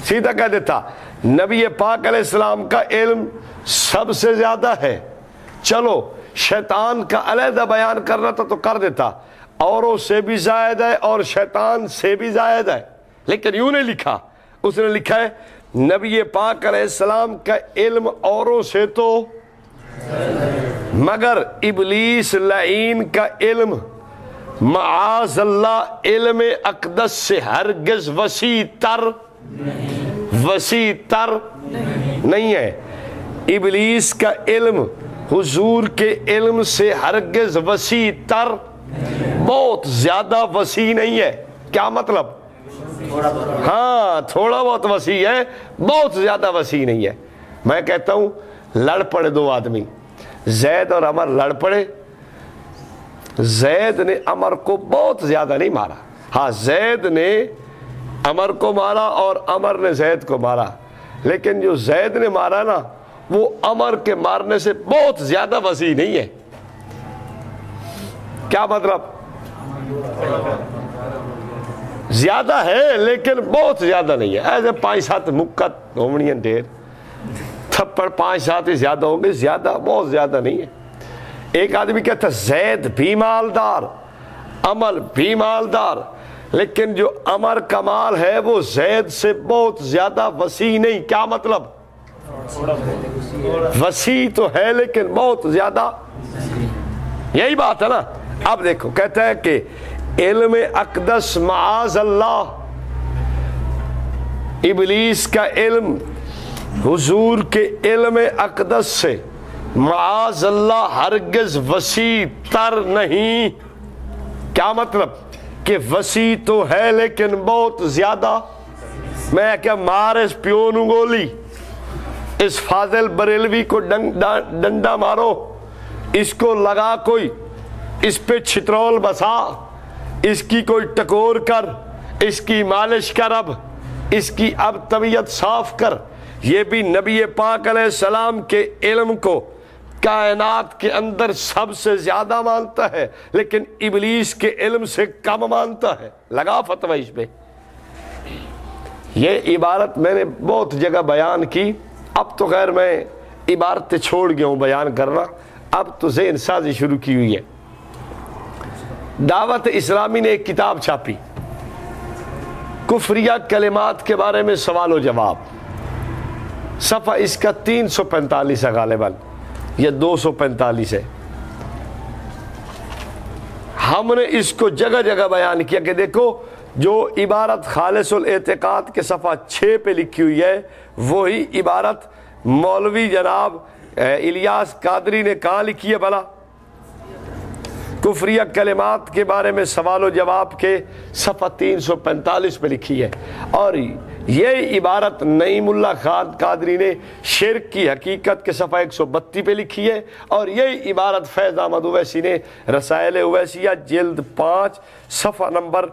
سیدھا کہہ دیتا، نبی پاک علیہ السلام کا علم سب سے زیادہ ہے۔ چلو شیطان کا علیحدہ بیان کرنا تھا تو کر دیتا۔ اوروں سے بھی زائد ہے اور شیطان سے بھی زائد ہے۔ لیکن یوں نے لکھا۔ اس نے لکھا ہے، نبی پاک علیہ السلام کا علم اوروں سے تو مگر ابلیس لعین کا علم، معاذ اللہ علم اقدس سے ہرگز وسیع تر وسیع تر نہیں ہے۔ ابلیس کا علم حضور کے علم سے ہرگز وسیع تر بہت زیادہ وسیع نہیں ہے۔ کیا مطلب؟ ہاں تھوڑا بہت وسیع ہے، بہت زیادہ وسیع نہیں ہے۔ میں کہتا ہوں، لڑ پڑے دو آدمی۔ زید اور امر لڑ پڑے۔ زید نے امر کو بہت زیادہ نہیں مارا۔ ہاں زید نے امر کو مارا اور امر نے زید کو مارا۔ لیکن جو زید نے مارا نا وہ امر کے مارنے سے بہت زیادہ وسیع نہیں ہے۔ کیا مطلب؟ زیادہ ہے لیکن بہت زیادہ نہیں ہے۔ ایسے پانچ سات مکت ہومنی ڈیر تھپڑ پانچ سات ہی زیادہ ہوں گے، زیادہ بہت زیادہ نہیں ہے۔ ایک آدمی کہتا ہے، زید بھی مالدار عمل بھی مالدار، لیکن جو امر کمال ہے وہ زید سے بہت زیادہ وسیع نہیں۔ کیا مطلب؟ وسیع تو ہے لیکن بہت زیادہ یہی بات ہے نا۔ اب دیکھو، کہتا ہے کہ علم اقدس معاذ اللہ۔ ابلیس کا علم، حضور کے علم اقدس سے معاذ اللہ ہرگز وسیع تر نہیں۔ کیا مطلب؟ کہ وسیع تو ہے لیکن بہت زیادہ۔ میں کیا مار اس پیون گولی۔ اس فاضل بریلوی کو ڈنڈا مارو۔ اس کو لگا کوئی۔ اس پہ چھترول بسا۔ اس کی کوئی ٹکور کر۔ اس کی مالش کر اب۔ اس کی اب طبیعت صاف کر۔ یہ بھی نبی پاک علیہ السلام کے علم کو کائنات کے اندر سب سے زیادہ مانتا ہے، لیکن ابلیس کے علم سے کم مانتا ہے۔ لگا فتوہ اس پہ۔ یہ عبارت میں نے بہت جگہ بیان کی۔ اب تو خیر میں عبارتیں چھوڑ گیا ہوں بیان کرنا، اب تو ذہن سازی شروع کی ہوئی ہے۔ دعوت اسلامی نے ایک کتاب چھاپی۔ کفریہ کلمات کے بارے میں سوال و جواب۔ صفحہ اس کا تین سو پینتالیس ہے غالباً، یا دو سو پینتالیس ہے۔ ہم نے اس کو جگہ جگہ بیان کیا کہ دیکھو، جو عبارت خالص الاعتقاد کے صفحہ چھ پہ لکھی ہوئی ہے وہی عبارت مولوی جناب الیاس قادری نے کہاں لکھی ہے بھلا؟ کفریہ کلمات کے بارے میں سوال و جواب کے صفحہ تین سو پینتالیس پہ لکھی ہے۔ اور یہ عبارت نعیم اللہ خان قادری نے شرک کی حقیقت کے صفحہ ایک سو بتی پہ لکھی ہے۔ اور یہ عبارت فیض احمد اویسی نے رسائل اویسیہ جلد پانچ، صفحہ نمبر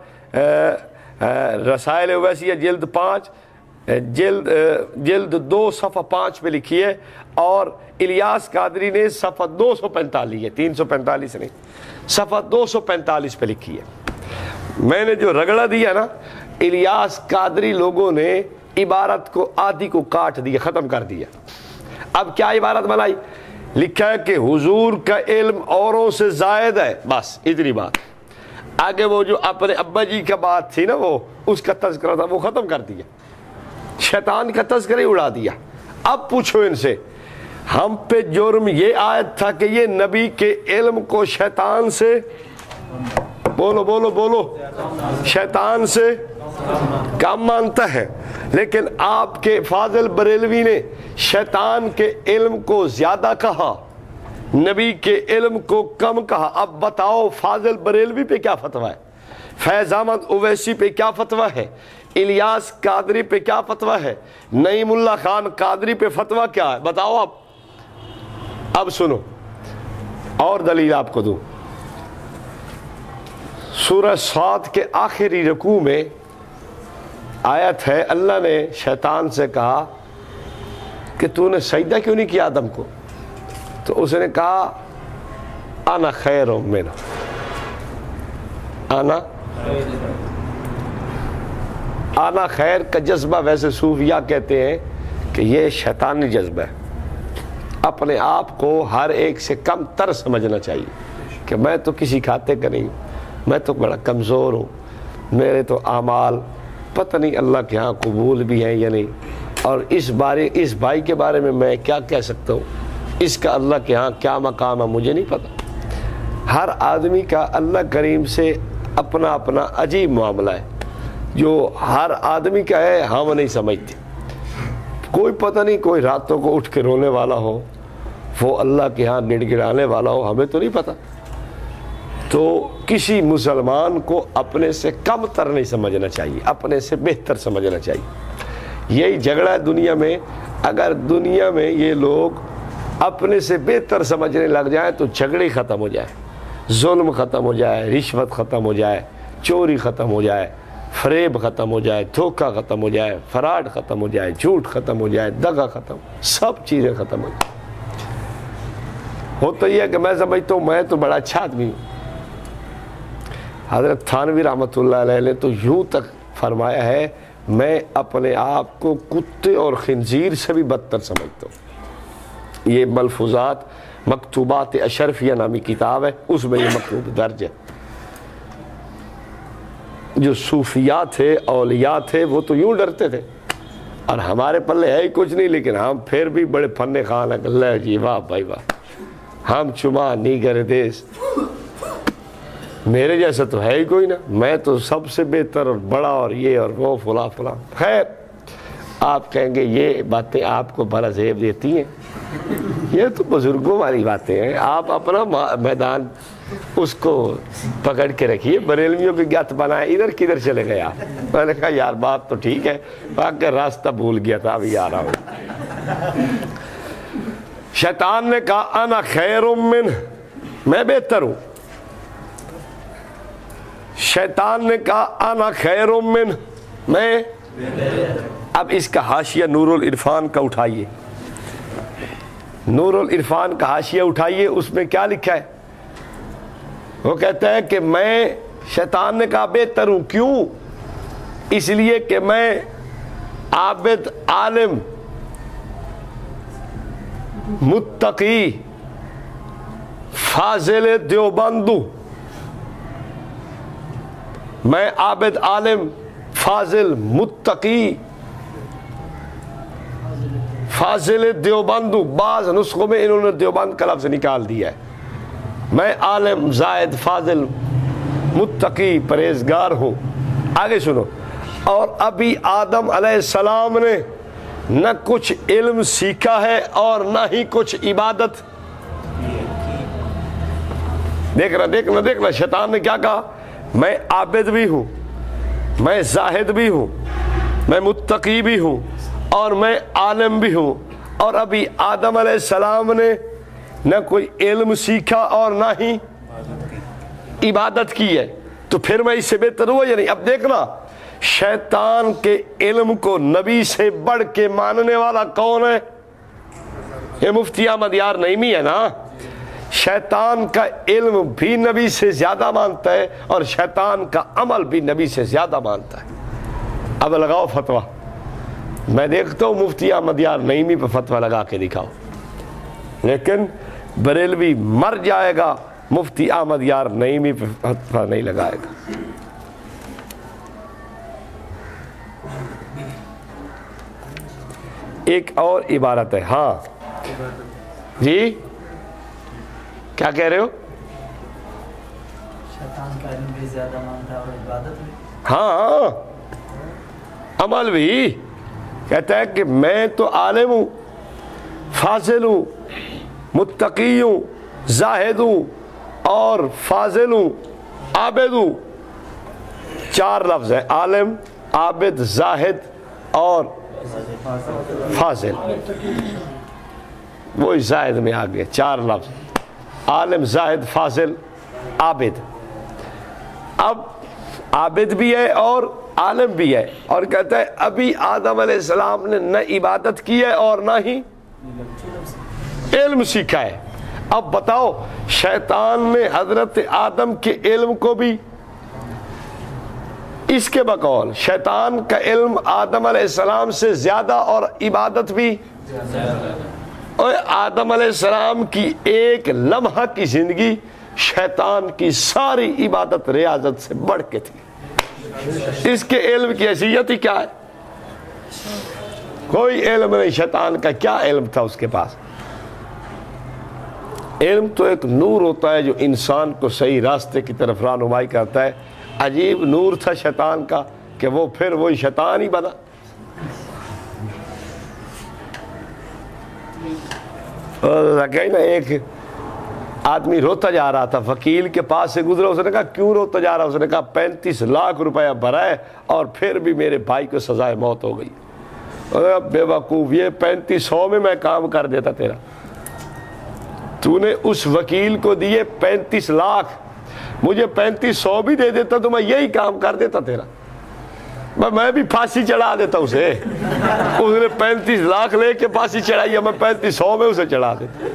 رسائل اویسیہ جلد پانچ جلد جلد دو صفحہ پانچ پہ لکھی ہے اور الیاس قادری نے صفحہ دو سو پینتالیس ہے تین سو پینتالیس نہیں، صفحہ دو سو پینتالیس پہ لکھی ہے۔ میں نے جو رگڑا دیا نا، الیاس قادری لوگوں نے عبارت کو، آدھی کو کاٹ دیا ختم کر دیا۔ اب کیا عبارت بنائی؟ لکھا ہے کہ حضور کا علم اوروں سے زائد ہے، بس اتنی بات۔ آگے وہ جو اپنے ابا جی کا بات تھی نا، وہ، اس کا تذکرہ تھا، وہ ختم کر دیا۔ شیطان کا تذکرہ اڑا دیا۔ اب پوچھو ان سے، ہم پہ جرم یہ آیت تھا کہ یہ نبی کے علم کو شیطان سے، بولو بولو بولو۔ شیطان سے کام مانتا ہے۔ لیکن آپ کے فاضل بریلوی نے شیطان کے علم کو زیادہ کہا، نبی کے علم کو کم کہا۔ اب بتاؤ فاضل بریلوی پہ کیا فتویٰ ہے؟ فیض احمد اویسی پہ کیا فتویٰ ہے؟ الیاس قادری پہ کیا فتویٰ ہے؟ نعیم اللہ خان قادری پہ فتویٰ کیا ہے؟ بتاؤ اب اب سنو۔ اور دلیل آپ کو دوں۔ سورہ سات کے آخری رکوع میں آیت ہے، اللہ نے شیطان سے کہا کہ تو نے سجدہ کیوں نہیں کیا آدم کو؟ تو اس نے کہا آنا خیر ہوں میرا آنا آنا خیر کا جذبہ ویسے صوفیہ کہتے ہیں کہ یہ شیطانی جذبہ ہے۔ اپنے آپ کو ہر ایک سے کم تر سمجھنا چاہیے کہ میں تو کسی کھاتے کا نہیں، میں تو بڑا کمزور ہوں، میرے تو اعمال پتہ نہیں اللہ کے ہاں قبول بھی ہیں یا نہیں۔ اور اس بارے، اس بھائی کے بارے میں میں کیا کہہ سکتا ہوں؟ اس کا اللہ کے ہاں کیا مقام ہے مجھے نہیں پتہ۔ ہر آدمی کا اللہ کریم سے اپنا اپنا عجیب معاملہ ہے۔ جو ہر آدمی کا ہے ہاں، ہم نہیں سمجھتے۔ کوئی پتہ نہیں، کوئی راتوں کو اٹھ کے رونے والا ہو، وہ اللہ کے ہاں گڑ گڑانے والا ہو، ہمیں تو نہیں پتہ۔ تو کسی مسلمان کو اپنے سے کم تر نہیں سمجھنا چاہیے، اپنے سے بہتر سمجھنا چاہیے۔ یہی جھگڑا ہے دنیا میں۔ اگر دنیا میں یہ لوگ اپنے سے بہتر سمجھنے لگ جائیں تو جھگڑے ختم ہو جائے ظلم ختم ہو جائے، رشوت ختم ہو جائے، چوری ختم ہو جائے۔ فریب ختم ہو جائے، دھوکہ ختم ہو جائے، فراڈ ختم ہو جائے، جھوٹ ختم ہو جائے، دگا ختم، سب چیزیں ختم ہو جائیں۔ ہوتا یہ ہے کہ میں سمجھتا ہوں، میں تو بڑا اچھا آدمی ہوں۔ حضرت تھانوی رحمۃ اللہ علیہ نے تو یوں تک فرمایا ہے، میں اپنے آپ کو کتے اور خنزیر سے بھی بدتر سمجھتا ہوں۔ یہ ملفوظات مکتوبات اشرفیہ نامی کتاب ہے، اس میں یہ مکتوب درج ہے۔ جو صوفیاء تھے، اولیاء تھے، وہ تو یوں ڈرتے تھے۔ اور ہمارے پلے ہے ہی کچھ نہیں، لیکن ہم پھر بھی بڑے فن خان اللہ جی واہ بھائی، واہ۔ ہم چما نہیں کرے دیس۔ میرے جیسا تو ہے ہی کوئی نا میں تو سب سے بہتر اور بڑا اور یہ اور وہ فلاں فلاں۔ خیر، آپ کہیں گے یہ باتیں آپ کو بڑا زیب دیتی ہیں۔ یہ تو بزرگوں والی باتیں ہیں۔ آپ اپنا میدان اس کو پکڑ کے رکھیے، بریلویوں کی گت بنائے، ادھر کدھر چلے گئے آپ میں نے کہا، یار، بات تو ٹھیک ہے۔ باقی راستہ بھول گیا تھا، ابھی آ رہا ہوں۔ شیطان نے کہا، انا خیر من میں بہتر ہوں۔ شیطان نے کہا، انا خیر من میں اب اس کا حاشیہ نور العرفان کا اٹھائیے۔ نور العرفان کا حاشیہ اٹھائیے، اس میں کیا لکھا ہے؟ وہ کہتا ہے کہ میں شیطان نے کہا بہتر ہوں، کیوں؟ اس لیے کہ میں عابد عالم، متقی، فاضل دیوبند ہوں۔ میں عابد عالم، فاضل، متقی، فاضل دیوبند ہوں۔ بعض نسخوں میں انہوں نے دیوبند کا لفظ نکال دیا ہے۔ میں عالم، زائد، فاضل، متقی، پرہیزگار ہوں۔ آگے سنو۔ اور ابھی آدم علیہ السلام نے نہ کچھ علم سیکھا ہے اور نہ ہی کچھ عبادت۔ دیکھ رہا دیکھنا دیکھنا شیطان نے کیا کہا؟ میں عابد بھی ہوں، میں زاہد بھی ہوں، میں متقی بھی ہوں اور میں عالم بھی ہوں۔ اور ابھی آدم علیہ السلام نے نہ کوئی علم سیکھا اور نہ ہی عبادت کی ہے۔ تو پھر میں اس سے بہتر ہوا یا نہیں اب دیکھنا، شیطان کے علم کو نبی سے بڑھ کے ماننے والا کون ہے؟ یہ مفتی احمد یار نعیمی ہے نا؟ شیطان کا علم بھی نبی سے زیادہ مانتا ہے اور شیطان کا عمل بھی نبی سے زیادہ مانتا ہے۔ اب لگاؤ فتوا میں دیکھتا ہوں مفتی احمد یار نعیمی پہ فتوا لگا کے دکھاؤ۔ لیکن بریلوی مر جائے گا مفتی احمد یار نعیمی فتوا نہیں لگائے گا۔ ایک اور عبارت ہے ہاں۔ جی؟ کیا کہہ رہے ہو؟ ہاں۔ عمل بھی۔ کہتا ہے کہ میں تو عالم ہوں فاضل ہوں متقی ہوں زاہد ہوں اور فاضل ہوں عابد ہوں چار لفظ ہیں، عالم، عابد، زاہد اور فاضل۔ وہی زاہد میں آ گئے چار لفظ۔ عالم، زاہد، فاضل، عابد۔ اب عابد بھی ہے اور عالم بھی ہے۔ اور کہتا ہے، ابھی آدم علیہ السلام نے نہ عبادت کی ہے اور نہ ہی علم سیکھا ہے۔ اب بتاؤ، شیطان نے حضرت آدم کے علم کو بھی اس کے بقول، شیطان کا علم آدم علیہ السلام سے زیادہ اور عبادت بھی؟ اور آدم علیہ السلام کی ایک لمحہ کی زندگی شیطان کی ساری عبادت، ریاضت سے بڑھ کے تھی۔ اس کے علم کی حیثیت ہی کیا ہے؟ کوئی علم نہیں، شیطان کا کیا علم تھا اس کے پاس؟ علم تو ایک نور ہوتا ہے جو انسان کو صحیح راستے کی طرف رہنمائی کرتا ہے۔ عجیب نور تھا شیطان کا کہ وہ پھر وہی شیطان ہی بنا۔ کہیں نا، ایک آدمی روتا جا رہا تھا وکیل کے پاس سے گزرا، اس نے کہا، کیوں روتا جا رہا؟ اس نے کہا، پینتیس لاکھ روپیہ بھرا ہے اور پھر بھی میرے بھائی کو سزائے موت ہو گئی۔ بے وقوف، یہ پینتیس سو میں میں کام کر دیتا تیرا۔ تو نے اس وکیل کو دیے پینتیس لاکھ۔ مجھے پینتیس سو بھی دے دیتا تو میں یہی کام کر دیتا تیرا۔ میں بھی پھانسی چڑھا دیتا اسے۔ اس نے پینتیس لاکھ لے کے پھانسی چڑھائی ہے، میں پینتیس سو میں اسے چڑھا دیتا۔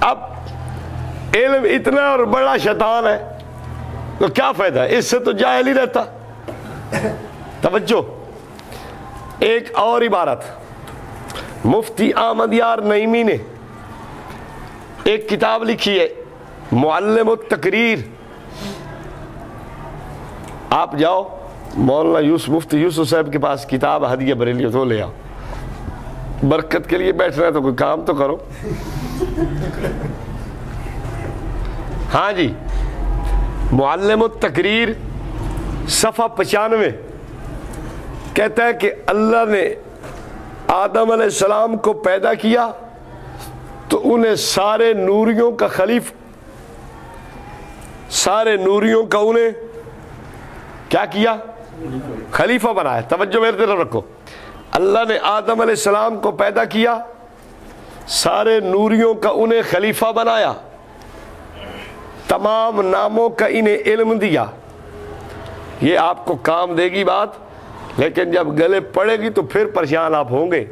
اب علم اتنا اور بڑا شیطان ہے تو کیا فائدہ ہے؟ اس سے تو جاہل ہی رہتا۔ توجہ۔ ایک اور عبارت۔ مفتی احمد یار نعیمی نے ایک کتاب لکھی ہے، معلم التقریر۔ آپ جاؤ، مولانا یوسف، مفتی یوسف صاحب کے پاس کتاب، ہدیہ بریلی تو لے آؤ۔ برکت کے لیے بیٹھ رہے تو کوئی کام تو کرو۔ ہاں جی معلم التقریر، صفحہ پچانوے۔ کہتا ہے کہ اللہ نے آدم علیہ السلام کو پیدا کیا تو انہیں سارے نوریوں کا خلیف سارے نوریوں کا انہیں کیا کیا؟ خلیفہ بنایا۔ توجہ میرے طرف رکھو۔ اللہ نے آدم علیہ السلام کو پیدا کیا، سارے نوریوں کا انہیں خلیفہ بنایا۔ تمام ناموں کا انہیں علم دیا۔ یہ آپ کو کام دے گی بات۔ لیکن جب گلے پڑے گی تو پھر پریشان آپ ہوں گے۔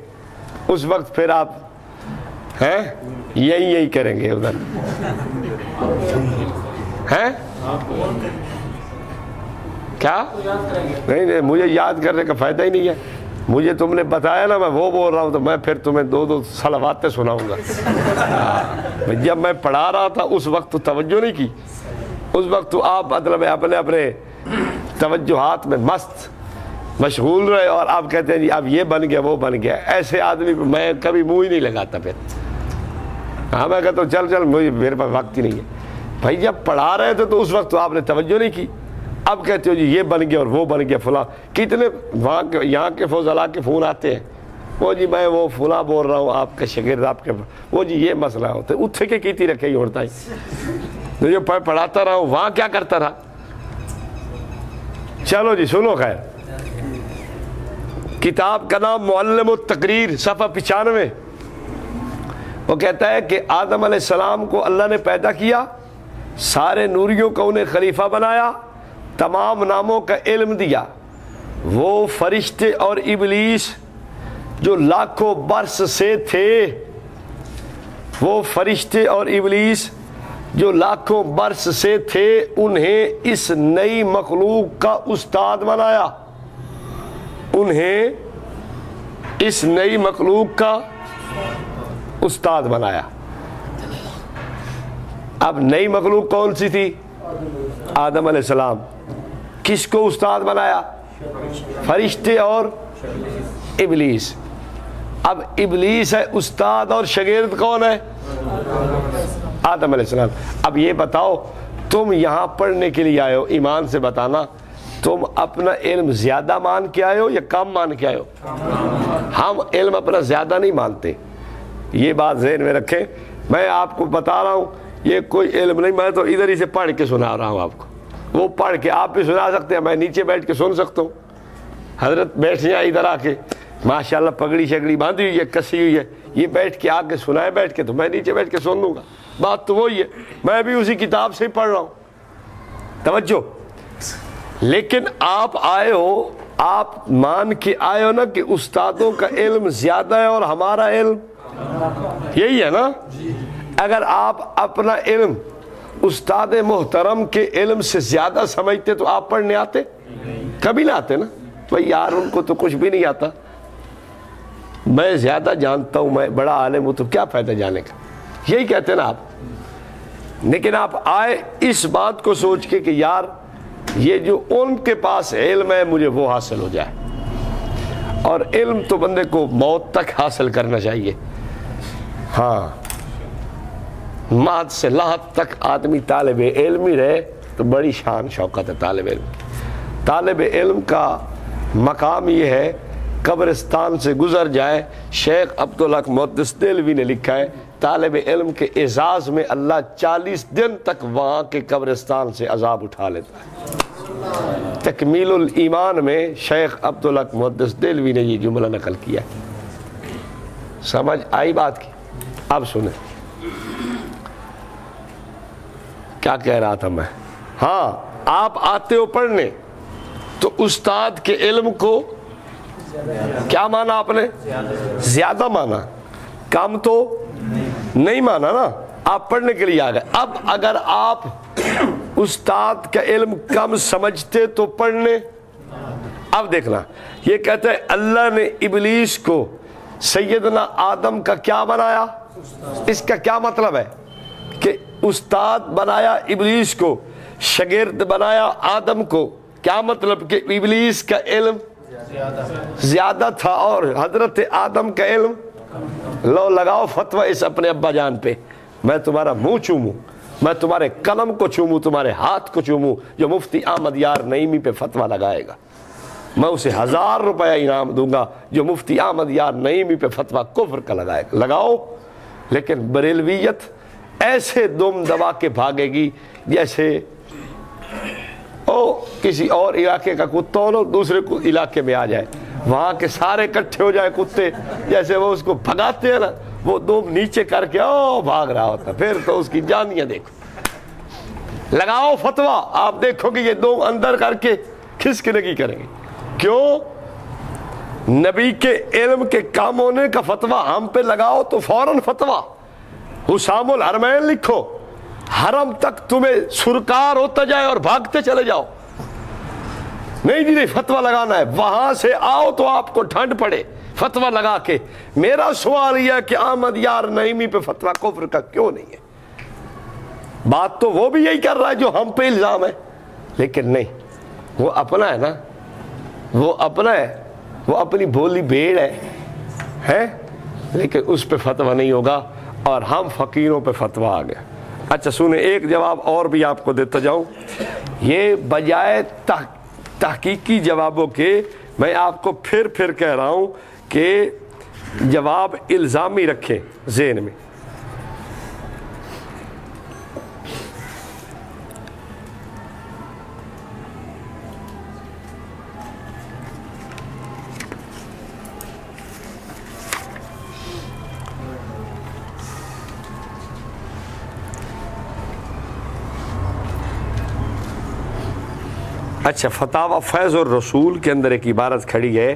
اس وقت پھر آپ ہیں؟ یہی یہی کریں گے ادھر۔ ہیں؟ کیا؟ نہیں نہیں، مجھے یاد کرنے کا فائدہ ہی نہیں ہے۔ مجھے تم نے بتایا نا، میں وہ بول رہا ہوں تو میں پھر تمہیں دو دو سلواتیں سناؤں گا۔ ہاں، جب میں پڑھا رہا تھا، اس وقت تو توجہ نہیں کی۔ اس وقت تو آپ مطلب اپنے اپنے توجہات میں مست مشغول رہے اور آپ کہتے ہیں جی اب یہ بن گیا وہ بن گیا۔ ایسے آدمی میں کبھی منہ ہی نہیں لگاتا پھر۔ ہاں میں کہتا ہوں چل چل، مجھے میرے پاس وقت ہی نہیں ہے۔ بھائی، جب پڑھا رہے تھے تو اس وقت تو آپ نے توجہ نہیں کی۔ اب کہتے ہو جی یہ بن گیا اور وہ بن گیا، فلاں۔ کتنے وہاں کے، یہاں کے فوزلا کے فون آتے ہیں۔ وہ جی میں وہ فلاں بول رہا ہوں، آپ کے شگرد، آپ کے۔ وہ جی یہ مسئلہ ہوتا ہے۔ اتھے کے کیتی رکھے ہی ہوتا ہے جو پڑھاتا رہا ہوں، وہاں کیا کرتا رہا؟ چلو جی سنو خیر۔ کتاب کا نام معلم التقریر، صفحہ پچانوے۔ وہ کہتا ہے کہ آدم علیہ السلام کو اللہ نے پیدا کیا، سارے نوریوں کو انہیں خلیفہ بنایا، تمام ناموں کا علم دیا۔ وہ فرشتے اور ابلیس جو لاکھوں برس سے تھے، وہ فرشتے اور ابلیس جو لاکھوں برس سے تھے، انہیں اس نئی مخلوق کا استاد بنایا۔ انہیں اس نئی مخلوق کا استاد بنایا۔ اب نئی مخلوق کون سی تھی؟ آدم علیہ السلام۔ کس کو استاد بنایا؟ فرشتے اور ابلیس۔ اب ابلیس ہے استاد اور شگرد کون ہے؟ آدم علیہ السلام۔ اب یہ بتاؤ، تم یہاں پڑھنے کے لیے آئے ہو، ایمان سے بتانا تم اپنا علم زیادہ مان کے آئے ہو یا کم مان کے آئے ہو؟ ہم علم اپنا زیادہ نہیں مانتے۔ یہ بات ذہن میں رکھیں۔ میں آپ کو بتا رہا ہوں، یہ کوئی علم نہیں، میں تو ادھر ہی سے پڑھ کے سنا رہا ہوں آپ کو۔ وہ پڑھ کے آپ بھی سنا سکتے ہیں، میں نیچے بیٹھ کے سن سکتا ہوں۔ حضرت بیٹھ جائیں ادھر آ کے۔ ماشاء اللہ پگڑی شگڑی باندھی ہوئی ہے، کسی ہوئی ہے۔ یہ بیٹھ کے آ کے سنائے بیٹھ کے تو میں نیچے بیٹھ کے سن دوں گا۔ بات تو وہی ہے، میں بھی اسی کتاب سے ہی پڑھ رہا ہوں۔ توجہ۔ لیکن آپ آئے ہو، آپ مان کے آئے ہو نا کہ استادوں کا علم زیادہ ہے اور ہمارا علم یہی ہے نا؟ اگر آپ اپنا علم استاد محترم کے علم سے زیادہ سمجھتے تو آپ پڑھنے آتے؟ کبھی نہ آتے نا؟ بھائی یار ان کو تو کچھ بھی نہیں آتا۔ میں زیادہ جانتا ہوں، میں بڑا عالم ہوں، تو کیا فائدہ جانے کا؟ یہی کہتے ہیں نا آپ۔ لیکن آپ آئے اس بات کو سوچ کے کہ یار یہ جو ان کے پاس علم ہے، مجھے وہ حاصل ہو جائے۔ اور علم تو بندے کو موت تک حاصل کرنا چاہیے۔ ہاں۔ مات سے لاحت تک آدمی طالب علم ہی رہے، تو بڑی شان شوقت ہے طالب علم۔ طالب علم کا مقام یہ ہے، قبرستان سے گزر جائے، شیخ عبدالحق محدث دلوی نے لکھا ہے طالب علم کے اعزاز میں اللہ چالیس دن تک وہاں کے قبرستان سے عذاب اٹھا لیتا ہے۔ تکمیل الایمان میں شیخ عبدالحق محدث دلوی نے یہ جملہ نقل کیا ہے۔ سمجھ آئی بات کی؟ اب سنیں۔ کیا کہہ رہا تھا میں؟ ہاں آپ آتے ہو پڑھنے، تو استاد کے علم کو کیا مانا آپ نے؟ زیادہ مانا۔ کم تو نہیں مانا نا۔ آپ پڑھنے کے لیے آ گئے۔ اب اگر آپ استاد کا علم کم سمجھتے تو پڑھنے۔ اب دیکھنا۔ یہ کہتے ہیں اللہ نے ابلیس کو سیدنا آدم کا کیا بنایا؟ اس کا کیا مطلب ہے؟ کہ استاد بنایا، ابلیس کو شگرد بنایا، آدم کو۔ کیا مطلب کہ ابلیس کا علم؟ زیادہ تھا اور حضرت آدم کا علم؟ لو لگاؤ فتوہ اس اپنے ابا جان پہ۔ میں تمہارا منہ چوموں۔ میں تمہارے قلم کو چوموں، تمہارے ہاتھ کو چوموں۔ جو مفتی احمد یار نعیمی پہ فتوہ لگائے گا۔ میں اسے ہزار روپیہ انعام دوں گا۔ جو مفتی احمد یار نعیمی پہ فتوہ کفر کا لگائے گا۔ لگاؤ۔ لیکن بریلویت ایسے دم دبا کے بھاگے گی جیسے او کسی اور علاقے کا کتا دوسرے علاقے میں آ جائے۔ وہاں کے سارے کٹھے ہو جائے کتے، جیسے وہ اس کو بھگاتے ہیں نا، وہ دم نیچے کر کے، او، بھاگ رہا ہوتا، پھر تو اس کی جانیاں دیکھو۔ لگاؤ فتوا آپ دیکھو کہ یہ دم اندر کر کے کھسکنگی کریں گے۔ کیوں؟ نبی کے علم کے کام ہونے کا فتوا ہم پہ لگاؤ تو فوراً فتوا حسام الحرمین لکھو، حرم تک تمہیں سرکار ہوتا جائے اور بھاگتے چلے جاؤ۔ نہیں جی نہیں فتوا لگانا ہے۔ وہاں سے آؤ تو آپ کو ٹھنڈ پڑے۔ فتوا لگا کے۔ میرا سوال یہ کہ احمد یار نعیمی پہ فتوا کفر کا کیوں نہیں ہے؟ بات تو وہ بھی یہی کر رہا ہے جو ہم پہ الزام ہے۔ لیکن نہیں، وہ اپنا ہے نا۔ وہ اپنا ہے۔ وہ اپنی بولی بھیڑ ہے۔ لیکن اس پہ فتوا نہیں ہوگا اور ہم فقیروں پہ فتوا آ گیا اچھا سنیں، ایک جواب اور بھی آپ کو دیتا جاؤں۔ یہ بجائے تحقیقی جوابوں کے میں آپ کو پھر پھر کہہ رہا ہوں کہ جواب الزامی رکھیں ذہن میں۔ اچھا فتح فیض اور رسول کے اندر ایک عبارت کھڑی ہے۔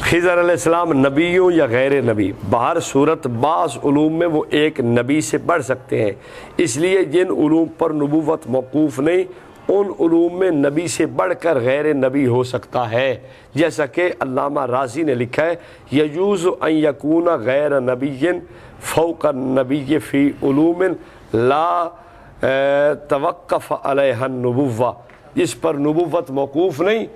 خضر علیہ السلام نبیوں یا غیر نبی باہر صورت بعض علوم میں وہ ایک نبی سے بڑھ سکتے ہیں۔ اس لیے جن علوم پر نبوت موقوف نہیں، ان علوم میں نبی سے بڑھ کر غیر نبی ہو سکتا ہے۔ جیسا کہ علامہ راضی نے لکھا ہے، یجوز ان یکون غیر نبی فوق نبی فی علوم لا توقف علیہ النبوہ۔ جس پر نبوت موقوف نہیں،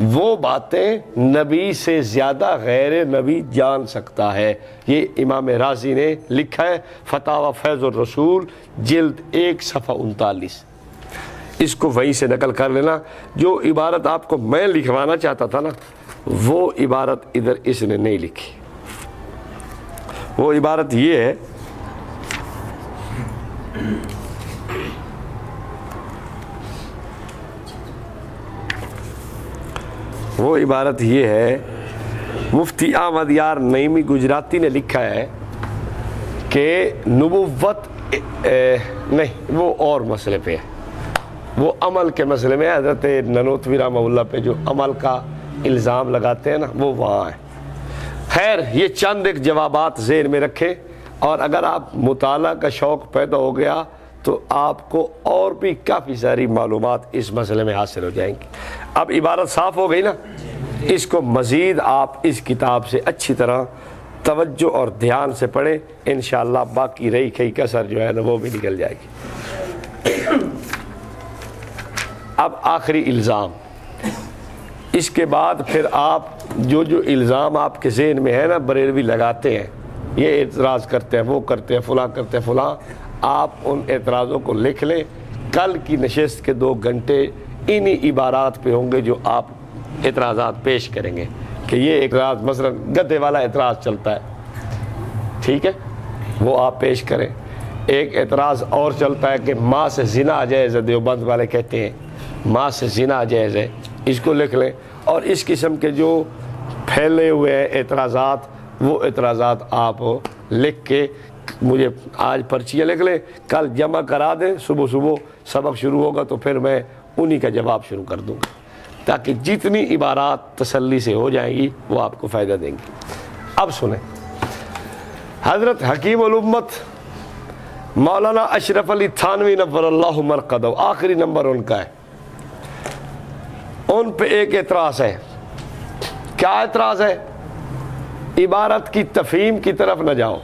وہ باتیں نبی سے زیادہ غیر نبی جان سکتا ہے۔ یہ امام راضی نے لکھا ہے فتح و فیض الرسول، جلد ایک، صفحہ انتالیس۔ اس کو وہیں سے نقل کر لینا۔ جو عبارت آپ کو میں لکھوانا چاہتا تھا نا، وہ عبارت ادھر اس نے نہیں لکھی۔ وہ عبارت یہ ہے وہ عبارت یہ ہے مفتی احمد یار نعیمی گجراتی نے لکھا ہے کہ نبوت اے، نہیں وہ اور مسئلے پہ ہے۔ وہ عمل کے مسئلے میں حضرت ننوتوی رحمہ اللہ پہ جو عمل کا الزام لگاتے ہیں نا وہ وہاں ہے۔ خیر یہ چند ایک جوابات ذہن میں رکھیں۔ اور اگر آپ مطالعہ کا شوق پیدا ہو گیا تو آپ کو اور بھی کافی ساری معلومات اس مسئلے میں حاصل ہو جائیں گی۔ اب عبارت صاف ہو گئی نا؟ اس کو مزید آپ اس کتاب سے اچھی طرح توجہ اور دھیان سے پڑھیں، انشاءاللہ باقی رہی کئی کسر جو ہے نا وہ بھی نکل جائے گی۔ اب آخری الزام۔ اس کے بعد پھر آپ جو جو الزام آپ کے ذہن میں ہے نا، بریلوی لگاتے ہیں، یہ اعتراض کرتے ہیں، وہ کرتے ہیں، فلاں کرتے ہیں، فلاں، آپ ان اعتراضوں کو لکھ لیں۔ کل کی نشست کے دو گھنٹے انہی عبارات پہ ہوں گے جو آپ اعتراضات پیش کریں گے کہ یہ اعتراض مثلا گدے والا اعتراض چلتا ہے۔ ٹھیک ہے؟ وہ آپ پیش کریں۔ ایک اعتراض اور چلتا ہے کہ ماں سے زنا جائز ہے، دیوبند والے کہتے ہیں، ماں سے زنا جائز ہے، اس کو لکھ لیں۔ اور اس قسم کے جو پھیلے ہوئے ہیں اعتراضات، وہ اعتراضات آپ لکھ کے مجھے آج پرچیاں لکھ لیں۔ کل جمع کرا دیں، صبح صبح سبق شروع ہوگا تو پھر میں انہی کا جواب شروع کر دوں گا تاکہ جتنی عبارات تسلی سے ہو جائیں گی، وہ آپ کو فائدہ دیں گی۔ اب سنیں۔ حضرت حکیم الامت مولانا اشرف علی تھانوی نور اللہ مرقد آخری نمبر ان کا ہے۔ ان پہ ایک اعتراض ہے۔ کیا اعتراض ہے؟ عبارت کی تفہیم کی طرف نہ جاؤ۔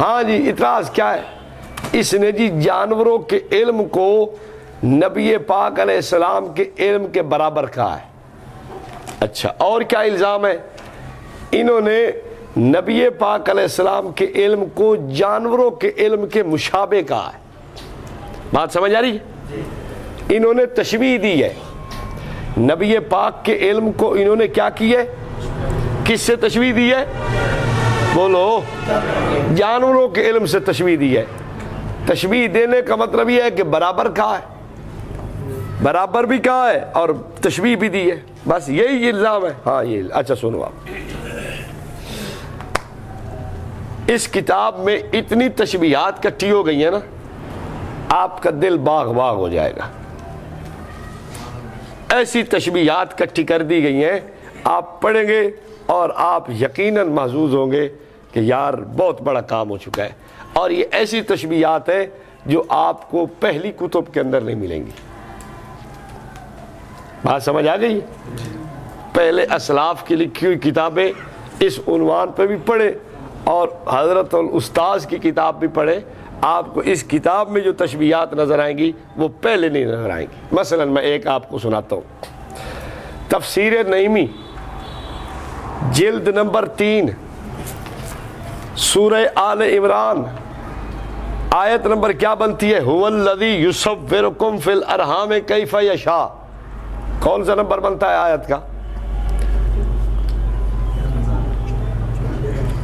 ہاں جی اعتراض کیا ہے؟ اس نے جی جانوروں کے علم کو نبی پاک علیہ السلام کے علم کے برابر کہا ہے۔ اچھا اور کیا الزام ہے؟ انہوں نے نبی پاک علیہ السلام کے علم کو جانوروں کے علم کے مشابہ کہا ہے۔ بات سمجھ آ رہی ہے؟ انہوں نے تشبیح دی ہے۔ نبی پاک کے علم کو انہوں نے کیا کی ہے؟ کس سے تشبیح دی ہے؟ بولو۔ جانوروں کے علم سے تشبیح دی ہے۔ تشبیح دینے کا مطلب یہ ہے کہ برابر کہا ہے۔ برابر بھی کہا ہے اور تشبیح بھی دی ہے؟ بس یہی الزام ہے۔ ہاں یہ اچھا سنو آپ۔ اس کتاب میں اتنی تشبیہات کٹھی ہو گئی ہیں نا، آپ کا دل باغ باغ ہو جائے گا۔ ایسی تشبیہات کٹھی کر دی گئی ہیں۔ آپ پڑھیں گے اور آپ یقیناً محظوظ ہوں گے کہ یار، بہت بڑا کام ہو چکا ہے۔ اور یہ ایسی تشبیہات ہیں جو آپ کو پہلی کتب کے اندر نہیں ملیں گی۔ بات سمجھ آ گئی؟ پہلے اسلاف کی لکھی ہوئی کتابیں اس عنوان پہ بھی پڑھے اور حضرت الاستاذ کی کتاب بھی پڑھے آپ کو اس کتاب میں جو تشبیہات نظر آئیں گی، وہ پہلے نہیں نظر آئیں گی۔ مثلا میں ایک آپ کو سناتا ہوں۔ تفسیر نعیمی، جلد نمبر تین، سورہ آل عمران، آیت نمبر کیا بنتی ہے؟ هو فی الارحام کیف یشاء کون سا نمبر بنتا ہے آیت کا؟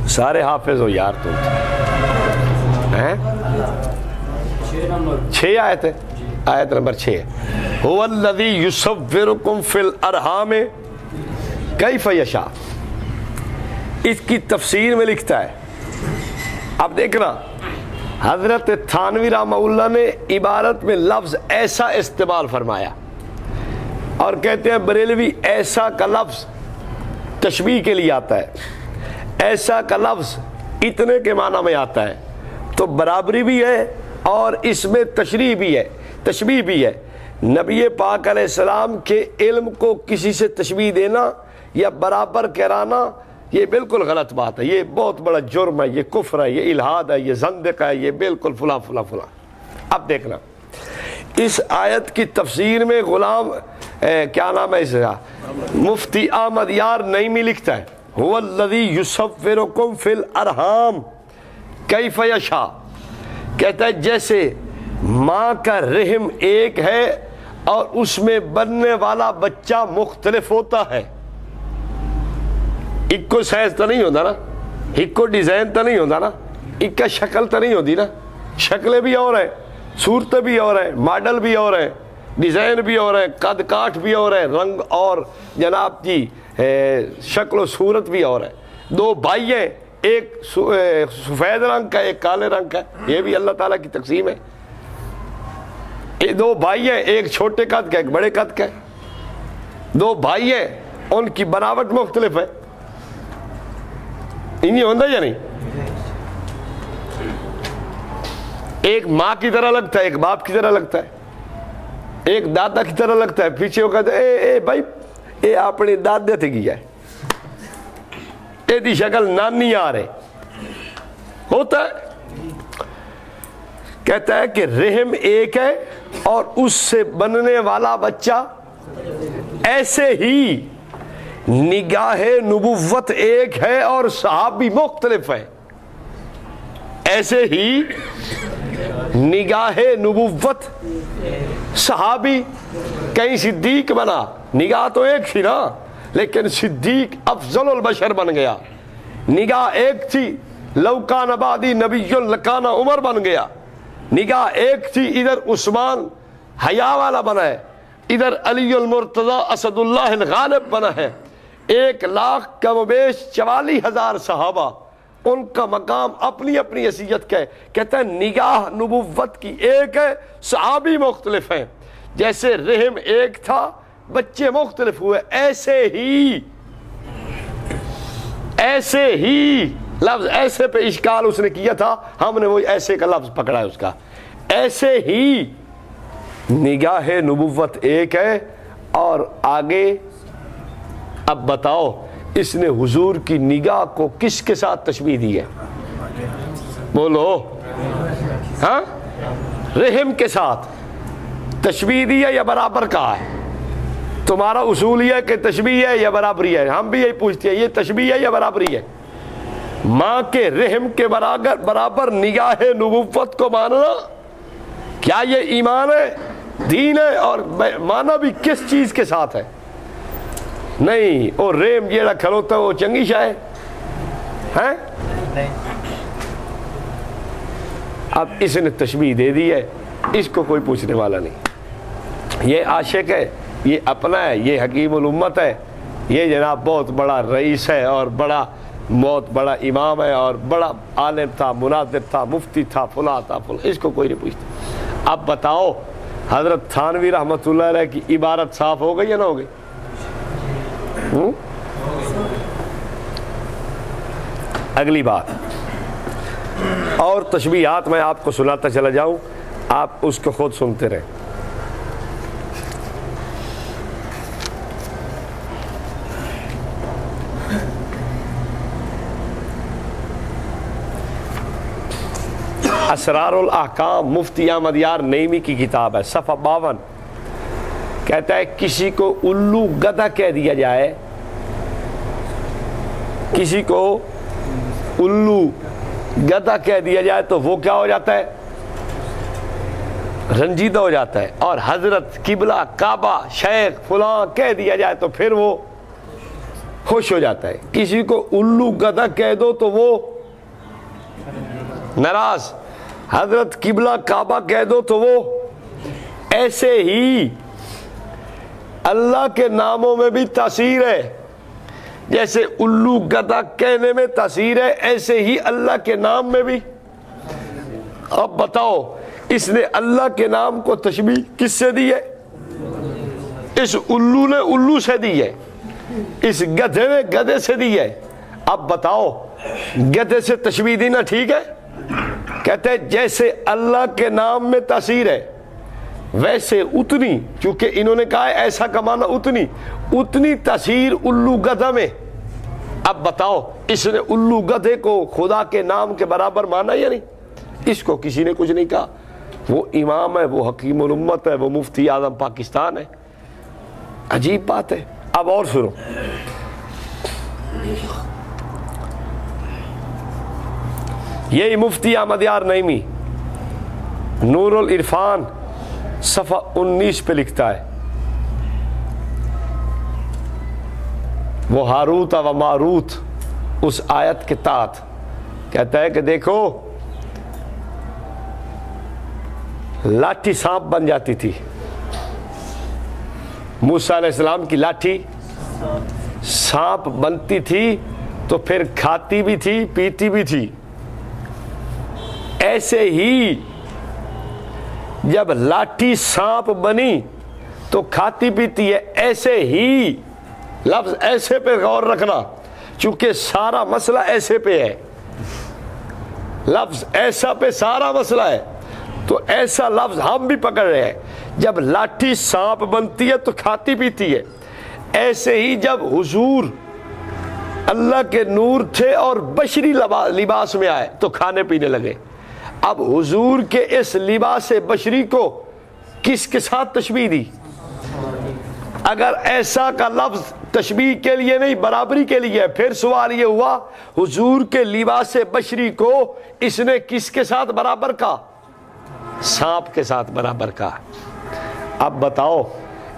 سارے حافظ ہو یار تم چھ آیت ہے۔ آیت نمبر چھ هو الذی یصورکم فی الارحام کیف یشاء۔ اس کی تفسیر میں لکھتا ہے۔ اب دیکھنا۔ حضرت تھانوی رحمہ اللہ نے عبارت میں لفظ ایسا استعمال فرمایا۔ اور کہتے ہیں بریلوی ایسا کا لفظ تشبیح کے لیے آتا ہے۔ ایسا کا لفظ اتنے کے معنی میں آتا ہے۔ تو برابری بھی ہے اور اس میں تشریح بھی ہے، تشبیح بھی ہے۔ نبی پاک علیہ السلام کے علم کو کسی سے تشبیح دینا یا برابر کرانا، یہ بالکل غلط بات ہے۔ یہ بہت بڑا جرم ہے، یہ کفر ہے، یہ الہاد ہے، یہ زندق ہے، یہ بالکل فلاں فلاں فلاں۔ اب دیکھنا، اس آیت کی تفسیر میں غلام کیا نام ہے اس کا؟ مفتی احمد یار نئی لکھتا ہے، هو الذی یصورکم فی الارحام کیف یشاء؟ کہتا ہے، جیسے ماں کا رحم ایک ہے اور اس میں بننے والا بچہ مختلف ہوتا ہے۔ ایک کو سائز تو نہیں ہوتا نا، ایک کو ڈیزائن تو نہیں ہوتا نا، ایک کا شکل تو نہیں ہوتی نا۔ شکلیں بھی اور ہیں، صورتیں بھی اور ہیں، ماڈل بھی اور ہیں۔ ڈیزائن بھی اور ہیں قد کاٹ بھی اور ہیں رنگ اور، جناب جی شکل و صورت بھی اور ہے۔ دو بھائی ہیں، ایک سفید رنگ کا، ایک کالے رنگ کا۔ یہ بھی اللہ تعالیٰ کی تقسیم ہے۔ یہ دو بھائی ہیں، ایک چھوٹے قد کا، ایک بڑے قد کا۔ ہے دو بھائی ہیں، ان کی بناوٹ مختلف ہے۔ انہیں ہوتا یا نہیں؟ ایک ماں کی طرح لگتا ہے، ایک باپ کی طرح لگتا ہے۔ ایک دادا کی طرح لگتا ہے، پیچھے وہ کہتے اے اے بھائی، اے اپنے دادے تھے گیا ہے۔ اے دی شکل نانی آ رہے۔ ہوتا ہے۔ کہتا ہے کہ رحم ایک ہے اور اس سے بننے والا بچہ ایسے ہی نگاہ نبوت ایک ہے اور صحابی مختلف ہے ایسے ہی نگاہ نبوت صحابی کہیں صدیق بنا، نگاہ تو ایک تھی نا، لیکن صدیق افضل البشر بن گیا۔ نگاہ ایک تھی لوکان آبادی نبی لکانہ عمر بن گیا۔ نگاہ ایک تھی، ادھر عثمان حیا والا بنا ہے، ادھر علی المرتضی اسد اللہ الغالب بنا ہے۔ ایک لاکھ کم و بیش چوالی ہزار صحابہ ان کا مقام اپنی اپنی حیثیت کا ہے۔ کہتا ہے، نگاہ نبوت کی ایک ہے، صحابی مختلف ہیں۔ جیسے رحم ایک تھا، بچے مختلف ہوئے۔ ایسے ہی ایسے ہی لفظ ایسے پہ اشکال اس نے کیا تھا۔ ہم نے وہ ایسے کا لفظ پکڑا ہے اس کا۔ ایسے ہی نگاہ نبوت ایک ہے۔ اور آگے، اب بتاؤ اس نے حضور کی نگاہ کو کس کے ساتھ تشبیح دی ہے؟ بولو۔ ہاں؟ رحم کے ساتھ۔ تشبیح دی ہے یا برابر کہا ہے؟ تمہارا اصول یہ ہے کہ تشبیح ہے یا برابری ہے؟ ہم بھی یہی پوچھتے ہیں، یہ تشبیح ہے یا برابری ہے؟ ماں کے رحم کے برابر برابر نگاہ نبوت کو ماننا کیا یہ ایمان ہے؟ دین ہے اور مانا بھی کس چیز کے ساتھ ہے؟ نہیں وہ ریم جیڑا کھلوتا ہے، وہ چنگی شاہ ہے۔ ہاں؟ اب اس نے تشبیح دے دی ہے، اس کو کوئی پوچھنے والا نہیں۔ یہ عاشق ہے، یہ اپنا ہے، یہ حکیم الامت ہے۔ یہ جناب بہت بڑا رئیس ہے اور بڑا بہت بڑا امام ہے اور بڑا عالم تھا، مناظر تھا، مفتی تھا، فلاں تھا، فلاں۔ اس کو کوئی نہیں پوچھتا۔ اب بتاؤ، حضرت تھانوی رحمۃ اللہ علیہ کی عبارت صاف ہو گئی یا نہ ہو گئی؟ اگلی بات۔ اور تشبیہات میں آپ کو سناتا چلا جاؤں، آپ اس کو خود سنتے رہیں۔ اسرار الاحکام مفتی احمد یار نعیمی کی کتاب ہے، صفحہ باون۔ کہتا ہے کسی کو الو گدھا کہہ دیا جائے، کسی کو الو گدھا کہہ دیا جائے تو وہ کیا ہو جاتا ہے؟ رنجیدہ ہو جاتا ہے۔ اور حضرت قبلہ، کعبہ، شیخ، فلاں کہہ دیا جائے تو پھر وہ خوش ہو جاتا ہے۔ کسی کو الو گدھا کہہ دو تو وہ ناراض۔ حضرت قبلہ، کعبہ کہہ دو تو وہ ایسے ہی اللہ کے ناموں میں بھی تاثیر ہے۔ جیسے الو گدا کہنے میں تاثیر ہے، ایسے ہی اللہ کے نام میں بھی۔ اب بتاؤ، اس نے اللہ کے نام کو تشبیح کس سے دی ہے؟ اس الو نے الو سے دی ہے، اس گدھے نے گدھے سے دی ہے۔ اب بتاؤ، گدھے سے تشبیح دینا ٹھیک ہے؟ کہتے ہیں جیسے اللہ کے نام میں تاثیر ہے۔ ویسے اتنی، کیونکہ انہوں نے کہا ہے ایسا کمانا اتنی۔ اتنی تاثیر الو گدھا میں۔ اب بتاؤ، اس نے الو گدھے کو خدا کے نام کے برابر مانا یا نہیں؟ اس کو کسی نے کچھ نہیں کہا۔ وہ امام ہے، وہ حکیم الامت ہے، وہ مفتی اعظم پاکستان ہے۔ عجیب بات ہے۔ اب اور سنو۔ یہی مفتی احمد یار نعیمی نور العرفان صفحہ انیس پہ لکھتا ہے۔ وہ ہاروت و ماروت اس آیت کے تحت کہتا ہے کہ دیکھو، لاٹھی سانپ بن جاتی تھی۔ موسیٰ علیہ السلام کی لاٹھی سانپ بنتی تھی تو پھر کھاتی بھی تھی، پیتی بھی تھی۔ ایسے ہی جب لاٹھی سانپ بنی تو کھاتی پیتی ہے ایسے ہی، لفظ ایسے پہ غور رکھنا، چونکہ سارا مسئلہ ایسے پہ ہے۔ لفظ ایسا پہ سارا مسئلہ ہے، تو ایسا لفظ ہم بھی پکڑ رہے ہیں۔ جب لاٹھی سانپ بنتی ہے تو کھاتی پیتی ہے۔ ایسے ہی جب حضور اللہ کے نور تھے اور بشری لباس میں آئے تو کھانے پینے لگے۔ اب حضور کے اس لباس بشری کو کس کے ساتھ تشبیح دی؟ اگر ایسا کا لفظ تشبیح کے لیے نہیں، برابری کے لیے، پھر سوال یہ ہوا، حضور کے لباس بشری کو اس نے کس کے ساتھ برابر کا سانپ کے ساتھ برابر کا اب بتاؤ،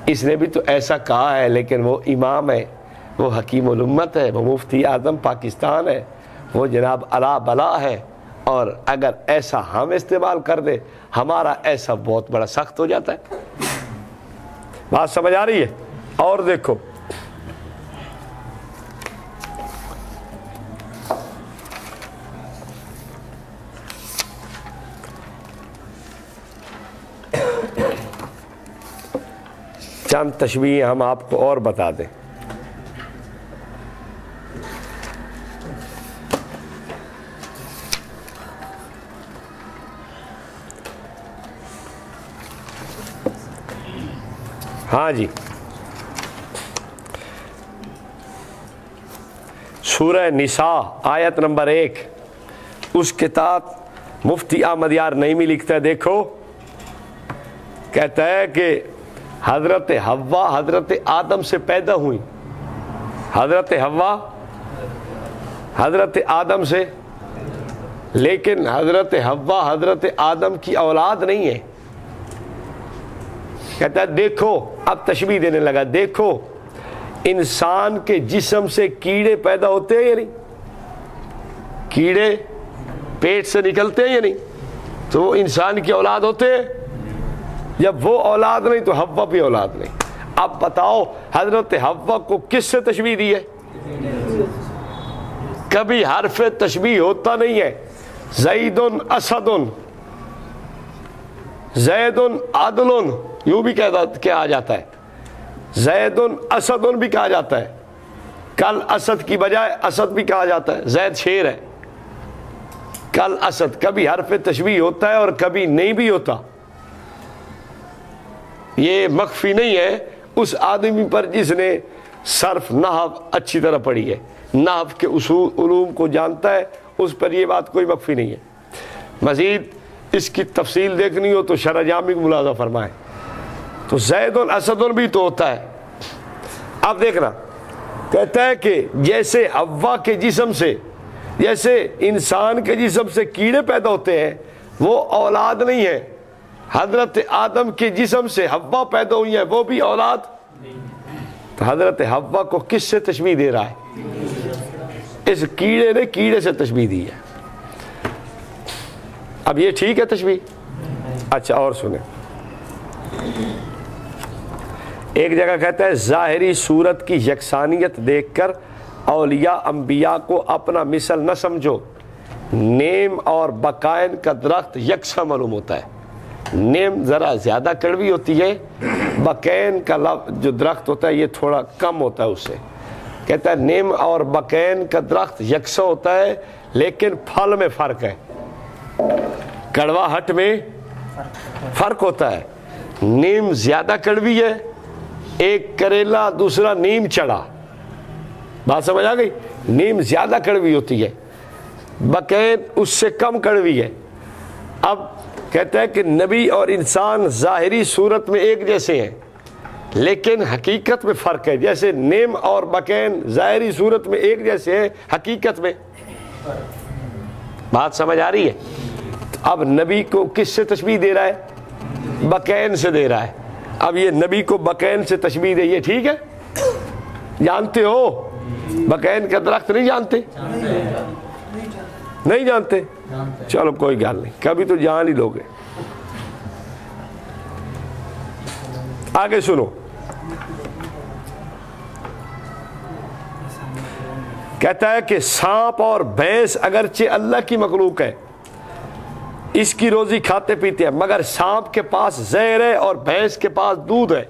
اس نے بھی تو ایسا کہا ہے، لیکن وہ امام ہے، وہ حکیم الامت ہے، وہ مفتی اعظم پاکستان ہے، وہ جناب علا بلا ہے۔ اور اگر ایسا ہم استعمال کر دے، ہمارا ایسا بہت بڑا سخت ہو جاتا ہے۔ بات سمجھ آ رہی ہے؟ اور دیکھو۔ چند تشبیہ ہم آپ کو اور بتا دیں۔ ہاں جی۔ سورہ نساء، آیت نمبر ایک۔ اس کے تحت مفتی احمد یار نئی لکھتا ہے، دیکھو۔ کہتا ہے کہ حضرت ہوا حضرت آدم سے پیدا ہوئی حضرت ہوا حضرت آدم سے۔ لیکن حضرت ہوا حضرت آدم کی اولاد نہیں ہے۔ کہتا ہے، دیکھو، اب تشبیح دینے لگا، دیکھو، انسان کے جسم سے کیڑے پیدا ہوتے ہیں یا نہیں؟ کیڑے پیٹ سے نکلتے ہیں یا نہیں؟ تو وہ انسان کی اولاد ہوتے ہیں۔ جب وہ اولاد نہیں تو ہوا بھی اولاد نہیں۔ اب بتاؤ، حضرت ہوا کو کس سے تشبیح دی ہے؟ کبھی حرف تشبیح ہوتا نہیں ہے۔ زید اسد زید عادل یوں بھی کہا جاتا ہے۔ زید اسد بھی کہا جاتا ہے۔ کل اسد کی بجائے اسد بھی کہا جاتا ہے۔ زید شیر ہے۔ کل اسد، کبھی حرف تشبیح ہوتا ہے اور کبھی نہیں بھی ہوتا۔ یہ مخفی نہیں ہے۔ اس آدمی پر جس نے صرف نحو اچھی طرح پڑھی ہے۔ نحو کے اصول، علوم کو جانتا ہے، اس پر یہ بات کوئی مخفی نہیں ہے۔ مزید اس کی تفصیل دیکھنی ہو تو شرح جامی کو ملازہ فرمائے تو زید الاسد بھی تو ہوتا ہے۔ اب دیکھنا۔ کہتا ہے کہ جیسے ہوا کے جسم سے، جیسے انسان کے جسم سے کیڑے پیدا ہوتے ہیں، وہ اولاد نہیں ہے۔ حضرت آدم کے جسم سے ہوا پیدا ہوئی ہے وہ بھی اولاد۔ تو حضرت ہوا کو کس سے تشبیح دے رہا ہے؟ اس کیڑے نے کیڑے سے تشبیح دی ہے۔ اب یہ ٹھیک ہے تشبیح اچھا اور سنیں۔ ایک جگہ کہتا ہے، ظاہری صورت کی یکسانیت دیکھ کر اولیاء انبیاء کو اپنا مثل نہ سمجھو۔ نیم اور بقائن کا درخت یکساں معلوم ہوتا ہے۔ نیم ذرا زیادہ کڑوی ہوتی ہے، بقین کا جو درخت ہوتا ہے، یہ تھوڑا کم ہوتا ہے اس سے کہتا ہے، نیم اور بقین کا درخت یکساں ہوتا ہے، لیکن پھل میں فرق ہے۔ کڑوا ہٹ میں فرق ہوتا ہے۔ نیم زیادہ کڑوی ہے ایک کریلا دوسرا نیم چڑھا۔ بات سمجھ آ گئی؟ نیم زیادہ کڑوی ہوتی ہے۔ بقین اس سے کم کڑوی ہے۔ اب کہتا ہے کہ نبی اور انسان ظاہری صورت میں ایک جیسے ہیں، لیکن حقیقت میں فرق ہے۔ جیسے نیم اور بکین ظاہری صورت میں ایک جیسے ہیں، حقیقت میں بات سمجھ آ رہی ہے۔ اب نبی کو کس سے تشبیح دے رہا ہے؟ بکین سے دے رہا ہے۔ اب یہ نبی کو بکین سے تشبیح دے، یہ ٹھیک ہے؟ جانتے ہو؟ بکین کا درخت نہیں جانتے؟ نہیں جانتے؟ چلو، کوئی گال نہیں۔ کبھی تو جان ہی لوگے۔ آگے سنو۔ کہتا ہے کہ سانپ اور بھینس اگرچہ اللہ کی مخلوق ہے اس کی روزی کھاتے پیتے ہیں، مگر سانپ کے پاس زہر ہے اور بھینس کے پاس دودھ ہے۔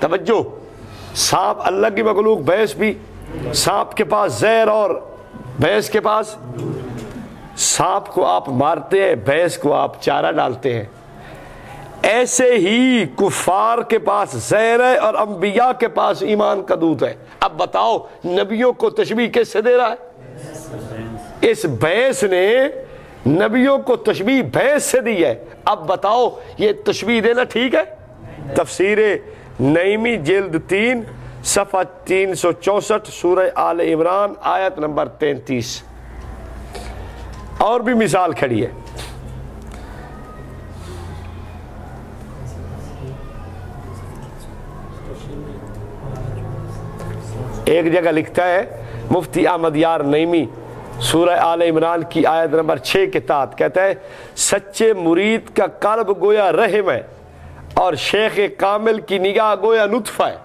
توجہ، سانپ اللہ کی مخلوق، بھینس بھی۔ سانپ کے پاس زہر اور بھینس کے پاس۔ سانپ کو آپ مارتے ہیں، بھینس کو آپ چارہ ڈالتے ہیں۔ ایسے ہی کفار کے پاس زہر ہے اور انبیاء کے پاس ایمان کا دودھ ہے۔ اب بتاؤ، نبیوں کو تشبیح کس سے دے رہا ہے؟ اس بھینس نے نبیوں کو تشبیح بھینس سے دی ہے۔ اب بتاؤ، یہ تشبیح دینا ٹھیک ہے؟ تفسیر نئیمی جلد تین، صفحہ تین سو چونسٹھ، سورہ آل عمران، آیت نمبر تینتیس۔ اور بھی مثال کھڑی ہے۔ ایک جگہ لکھتا ہے، مفتی احمد یار نعیمی۔ سورہ آل عمران کی آیت نمبر چھ کے تحت کہتا ہے سچے مرید کا قلب گویا رحم ہے اور شیخ کامل کی نگاہ گویا نطفہ ہے۔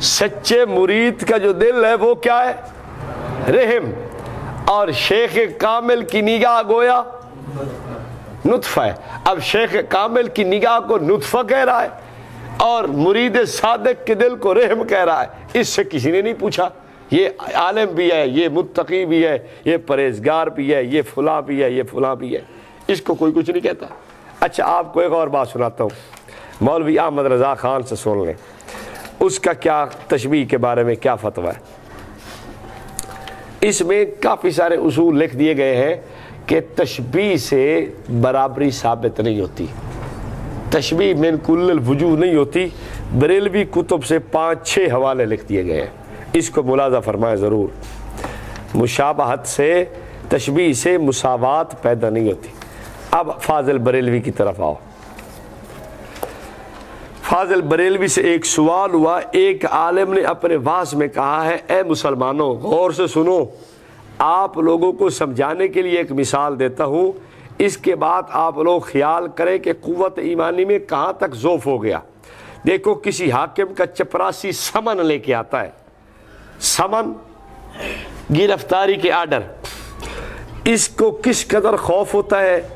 سچے مرید کا جو دل ہے وہ کیا ہے؟ رحم۔ اور شیخ کامل کی نگاہ گویا نطفہ ہے۔ اب شیخ کامل کی نگاہ کو نطفہ کہہ رہا ہے۔ اور مرید صادق کے دل کو رحم کہہ رہا ہے۔ اس سے کسی نے نہیں پوچھا۔ یہ عالم بھی ہے، یہ متقی بھی ہے، یہ پرہیزگار بھی ہے، یہ فلاں بھی ہے، یہ فلاں بھی ہے۔ اس کو کوئی کچھ نہیں کہتا۔ اچھا آپ کو ایک اور بات سناتا ہوں۔ مولوی احمد رضا خان سے سن لیں۔ اس کا کیا تشبیح کے بارے میں کیا فتویٰ ہے؟ اس میں کافی سارے اصول لکھ دیے گئے ہیں کہ تشبیح سے برابری ثابت نہیں ہوتی۔ تشبیح من کل الوجوہ نہیں ہوتی۔ بریلوی کتب سے پانچ چھ حوالے لکھ دیے گئے ہیں۔ اس کو ملازہ فرمائے ضرور۔ مشابہت سے تشبیح سے مساوات پیدا نہیں ہوتی۔ اب فاضل بریلوی کی طرف آؤ۔ فاضل بریلوی سے ایک سوال ہوا۔ ایک عالم نے اپنے واس میں کہا ہے، اے مسلمانوں، غور سے سنو۔ آپ لوگوں کو سمجھانے کے لیے ایک مثال دیتا ہوں۔ اس کے بعد آپ لوگ خیال کریں کہ قوت ایمانی میں کہاں تک ذوف ہو گیا۔ دیکھو کسی حاکم کا چپراسی سمن لے کے آتا ہے۔ سمن گرفتاری کے آرڈر اس کو کس قدر خوف ہوتا ہے؟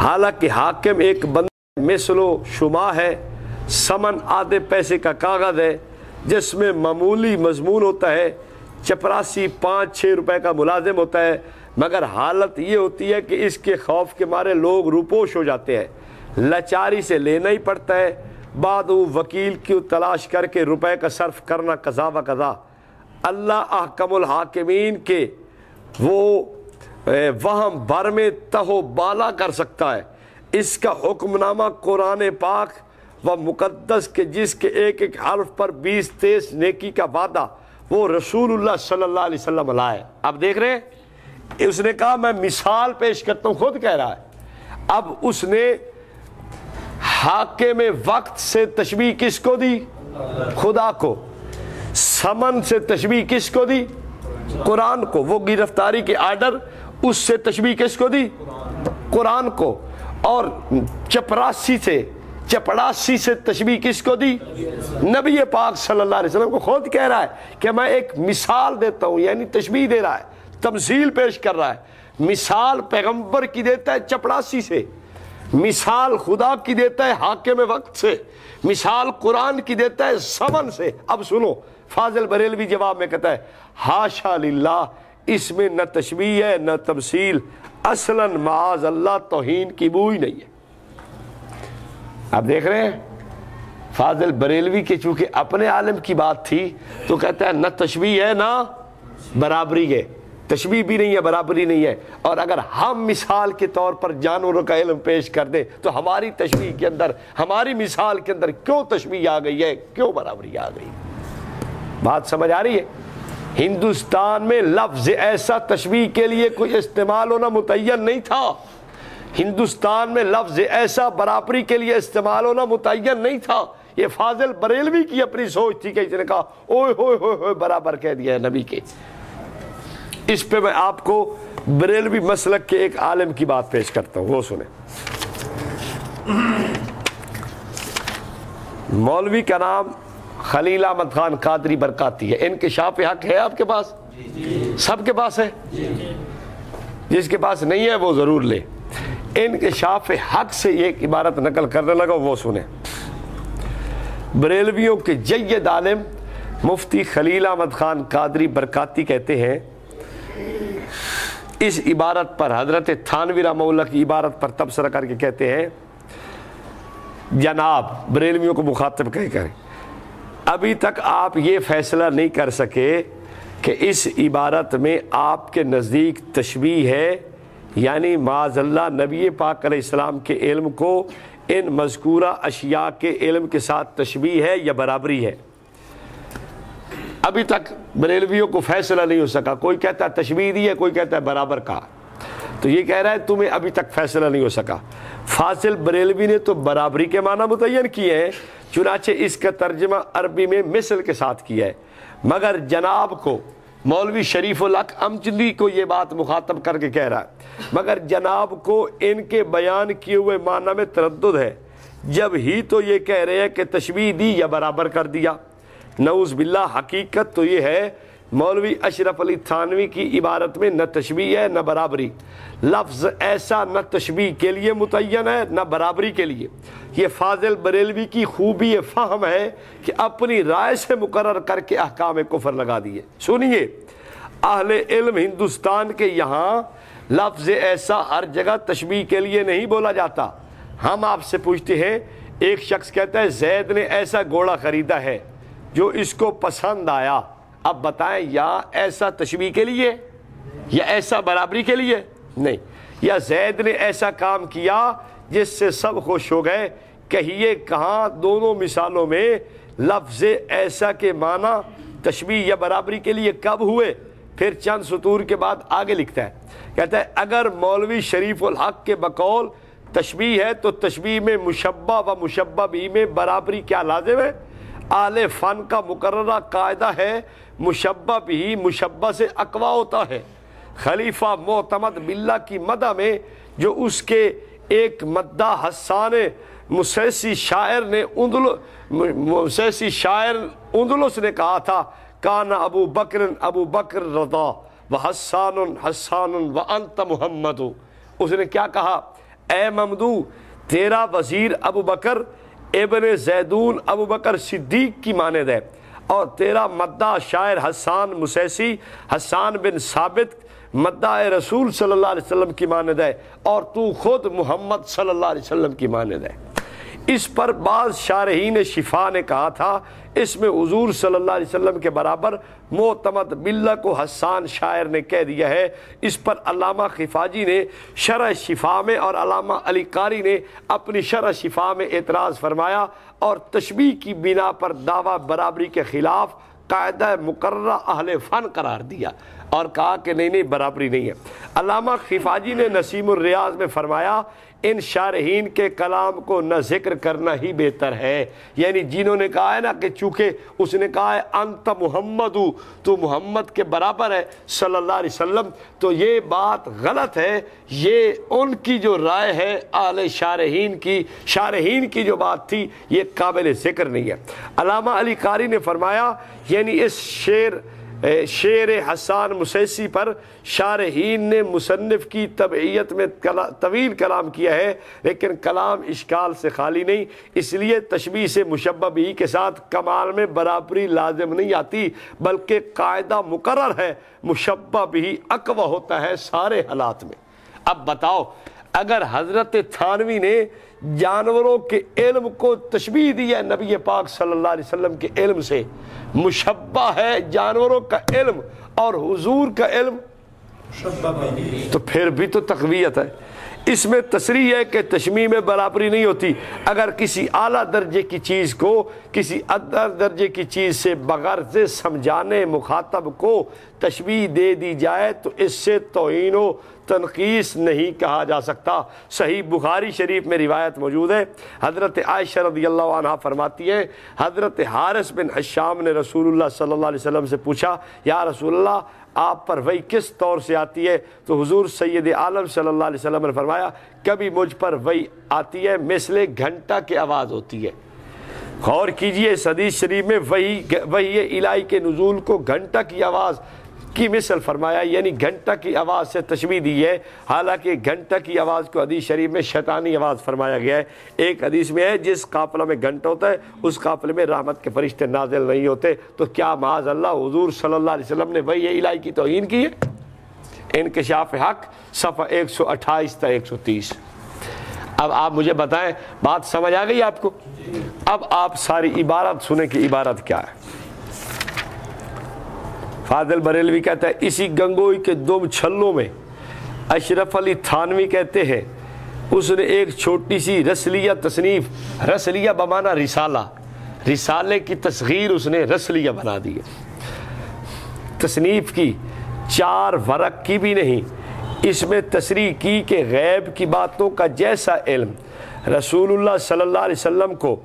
حالانکہ حاکم ایک بند مثل و شما ہے۔ سمن آدھے پیسے کا کاغذ ہے، جس میں معمولی مضمون ہوتا ہے۔ چپراسی پانچ، چھ روپے کا ملازم ہوتا ہے۔ مگر حالت یہ ہوتی ہے کہ اس کے خوف کے مارے لوگ روپوش ہو جاتے ہیں، لچاری سے لینا ہی پڑتا ہے۔ بعد وہ وکیل کی تلاش کر کے روپے کا صرف کرنا قضا و قضا۔ اللہ احکم الحاکمین کے وہ وہم بر میں تہو بالا کر سکتا ہے۔ اس کا حکم نامہ قرآن پاک و مقدس کے جس کے ایک ایک حرف پر بیس تیس نیکی کا وعدہ وہ رسول اللہ صلی اللہ علیہ وسلم لائے اب دیکھ رہے ہیں؟ اس نے کہا میں مثال پیش کرتا ہوں، خود کہہ رہا ہے۔ اب اس نے حاکم وقت سے تشبیح کس کو دی؟ خدا کو۔ سمن سے تشبیح کس کو دی؟ قرآن کو۔ وہ گرفتاری کے آرڈر اس سے تشبیح کس کو دی؟ قرآن کو۔ اور چپراسی سے، چپڑاسی سے تشبیح کس کو دی؟ نبی پاک صلی اللہ علیہ وسلم کو۔ خود کہہ رہا ہے کہ میں ایک مثال دیتا ہوں یعنی تشبیح دے رہا ہے۔ تمثیل پیش کر رہا ہے۔ مثال پیغمبر کی دیتا ہے چپڑاسی سے۔ مثال خدا کی دیتا ہے حاکم وقت سے۔ مثال قرآن کی دیتا ہے سمن سے۔ اب سنو، فاضل بریلوی جواب میں کہتا ہے ہاشا للہ، اس میں نہ تشبیح ہے، نہ تمثیل۔ اصلا معاذ اللہ توہین کی بوئی نہیں ہے۔ آپ دیکھ رہے ہیں؟ فاضل بریلوی کے چونکہ اپنے عالم کی بات تھی تو کہتا ہے، نہ تشبیح ہے، نہ برابری ہے۔ تشبیح بھی نہیں ہے، برابری نہیں ہے۔ اور اگر ہم مثال کے طور پر جانوروں کا علم پیش کر دیں تو ہماری تشبیح کے اندر، ہماری مثال کے اندر کیوں تشبیح آ گئی ہے؟ کیوں برابری آ گئی؟ بات سمجھ آ رہی ہے؟ ہندوستان میں لفظ ایسا تشبیح کے لیے کوئی استعمال ہونا متعین نہیں تھا۔ ہندوستان میں لفظ ایسا برابری کے لیے استعمال ہونا متعین نہیں تھا۔ یہ فاضل بریلوی کی اپنی سوچ تھی کہ اس نے کہا، اوئے ہوئے ہوئے ہوئے برابر کہہ دیا ہے نبی کے۔ اس پہ میں آپ کو بریلوی مسلک کے ایک عالم کی بات پیش کرتا ہوں، وہ سنیں۔ مولوی کا نام خلیل احمد خان قادری برکاتی ہے۔ انکشاف حق ہے آپ کے پاس؟ سب کے پاس ہے؟ جس کے پاس نہیں ہے وہ ضرور لے۔ انکشاف حق سے ایک عبارت نقل کرنے لگا، وہ سنیں۔ بریلویوں کے جید عالم مفتی خلیل احمد خان قادری برکاتی کہتے ہیں اس عبارت پر حضرت تھانوی رحمہ اللہ کی عبارت پر تبصرہ کر کے کہتے ہیں، جناب، بریلویوں کو مخاطب کہہ کر ابھی تک آپ یہ فیصلہ نہیں کر سکے کہ اس عبارت میں آپ کے نزدیک تشبیح ہے یعنی معاذ اللہ نبی پاک علیہ السلام کے علم کو ان مذکورہ اشیاء کے علم کے ساتھ تشبیح ہے یا برابری ہے۔ ابھی تک بریلویوں کو فیصلہ نہیں ہو سکا۔ کوئی کہتا ہے تشبیح دی ہے، کوئی کہتا ہے برابر کا تو یہ کہہ رہا ہے تمہیں ابھی تک فیصلہ نہیں ہو سکا۔ فاصل بریلوی نے تو برابری کے معنی متعین کیے ہیں، چنانچہ اس کا ترجمہ عربی میں مثل کے ساتھ کیا ہے۔ مگر جناب کو، مولوی شریف الحق امچندی کو یہ بات مخاطب کر کے کہہ رہا ہے۔ مگر جناب کو ان کے بیان کیے ہوئے معنی میں تردد ہے۔ جب ہی تو یہ کہہ رہے ہیں کہ تشبیح دی یا برابر کر دیا۔ نعوذ باللہ، حقیقت تو یہ ہے، مولوی اشرف علی تھانوی کی عبارت میں نہ تشبیح ہے، نہ برابری۔ لفظ ایسا نہ تشبیح کے لیے متعین ہے، نہ برابری کے لیے۔ یہ فاضل بریلوی کی خوبی فہم ہے کہ اپنی رائے سے مقرر کر کے احکام کفر لگا دیے۔ سنیے، اہل علم ہندوستان کے یہاں لفظ ایسا ہر جگہ تشبیح کے لیے نہیں بولا جاتا۔ ہم آپ سے پوچھتے ہیں، ایک شخص کہتا ہے، زید نے ایسا گھوڑا خریدا ہے۔ جو اس کو پسند آیا۔ اب بتائیں، یا ایسا تشبیح کے لیے، یا ایسا برابری کے لیے؟ نہیں۔ یا زید نے ایسا کام کیا جس سے سب خوش ہو گئے؟ کہیے، کہاں دونوں مثالوں میں لفظ ایسا کے معنی تشبیح یا برابری کے لیے کب ہوئے؟ پھر چند سطور کے بعد آگے لکھتا ہے۔ کہتا ہے، اگر مولوی شریف الحق کے بقول تشبیح ہے، تو تشبیح میں مشبہ و مشبہ بھی میں برابری کیا لازم ہے؟ آل فن کا مقررہ قاعدہ ہے، مشبہ بھی مشبہ سے اقوا ہوتا ہے۔ خلیفہ معتمد باللہ کی مدہ میں جو اس کے ایک مدہ حسان مسیسی شاعر نے اندلو، مسیسی شاعر اندلس نے کہا تھا کانا ابو بکر ابو بکر رضا، و حسان حسان، و انت محمد. اس نے کیا کہا؟ اے ممدو تیرا وزیر ابو بکر ابن زیدون ابو بکر صدیق کی ماند ہے۔ اور تیرا مدہ شاعر حسان مسیسی، حسان بن ثابت مدہ رسول صلی اللہ علیہ وسلم کی ماند ہے۔ اور تو خود محمد صلی اللہ علیہ وسلم کی ماند ہے۔ اس پر بعض شارحین شفا نے کہا تھا اس میں حضور صلی اللہ علیہ وسلم کے برابر معتمد بلّہ کو حسان شاعر نے کہہ دیا ہے۔ اس پر علامہ خفاجی نے شرح شفا میں اور علامہ علی قاری نے اپنی شرح شفا میں اعتراض فرمایا اور تشبیح کی بنا پر دعویٰ برابری کے خلاف قاعدہ مقررہ اہل فن قرار دیا اور کہا کہ نہیں نہیں، برابری نہیں ہے۔ علامہ خفاجی نے نسیم الریاض میں فرمایا ان شارحین کے کلام کو نہ ذکر کرنا ہی بہتر ہے۔ یعنی جنہوں نے کہا ہے نا کہ چونکہ اس نے کہا ہے، انت محمد تو محمد کے برابر ہے صلی اللہ علیہ وسلم۔ تو یہ بات غلط ہے۔ یہ ان کی جو رائے ہے اعلی شارحین کی شارحین کی جو بات تھی، یہ قابل ذکر نہیں ہے۔ علامہ علی قاری نے فرمایا یعنی اس شعر شعر حسان مسیسی پر شارحین نے مصنف کی طبعیت میں طویل کلام کیا ہے، لیکن کلام اشکال سے خالی نہیں، اس لیے تشبیح سے مشبہ بھی کے ساتھ کمال میں برابری لازم نہیں آتی، بلکہ قاعدہ مقرر ہے، مشبہ بھی اقوہ ہوتا ہے سارے حالات میں۔ اب بتاؤ، اگر حضرت تھانوی نے جانوروں کے علم کو تشبیح دی ہے نبی پاک صلی اللہ علیہ وسلم کے علم سے۔ مشبہ ہے جانوروں کا علم اور حضور کا علم۔ تو پھر بھی تو تقویت ہے۔ اس میں تصریح ہے کہ تشمیح میں برابری نہیں ہوتی۔ اگر کسی اعلیٰ درجے کی چیز کو کسی ادر درجے کی چیز سے بغیر سے سمجھانے مخاطب کو تشبیح دے دی جائے تو اس سے توہین و تنقیص نہیں کہا جا سکتا۔ صحیح بخاری شریف میں روایت موجود ہے۔ حضرت عائشہ رضی اللہ عنہ فرماتی ہیں، حضرت حارث بن حشام نے رسول اللہ صلی اللہ علیہ وسلم سے پوچھا، یا رسول اللہ، آپ پر وہی کس طور سے آتی ہے؟ تو حضور سید عالم صلی اللہ علیہ وسلم نے فرمایا، کبھی مجھ پر وہی آتی ہے، مثل گھنٹہ کی آواز ہوتی ہے۔ غور کیجیے، اس حدیث شریف میں وہی وہی الہی کے نزول کو گھنٹہ کی آواز کی مثل فرمایا یعنی گھنٹہ کی آواز سے تشبیح دی ہے۔ حالانکہ گھنٹہ کی آواز کو حدیث شریف میں شیطانی آواز فرمایا گیا ہے۔ ایک حدیث میں ہے، جس قافلہ میں گھنٹہ ہوتا ہے، اس قافلے میں رحمت کے فرشتے نازل نہیں ہوتے۔ تو کیا معاذ اللہ، حضور صلی اللہ علیہ وسلم نے وہی الہی کی توہین کی ہے؟ انکشاف حق، صفحہ ایک سو اٹھائیس تا ایک سو تیس۔ اب آپ مجھے بتائیں، بات سمجھ آ گئی آپ کو؟ اب آپ ساری عبارت سنیں کہ عبارت کیا ہے۔ فاضل بریلوی کہتا ہے، اسی گنگوئی کے دو چھلوں میں اشرف علی تھانوی کہتے ہیں، اس نے ایک چھوٹی سی رسلیہ تصنیف، رسلیہ بمانا رسالہ، رسالے کی تصغیر اس نے رسلیہ بنا دی تصنیف کی چار ورق کی بھی نہیں، اس میں تصریح کی کہ غیب کی باتوں کا جیسا علم رسول اللہ صلی اللہ علیہ وسلم کو،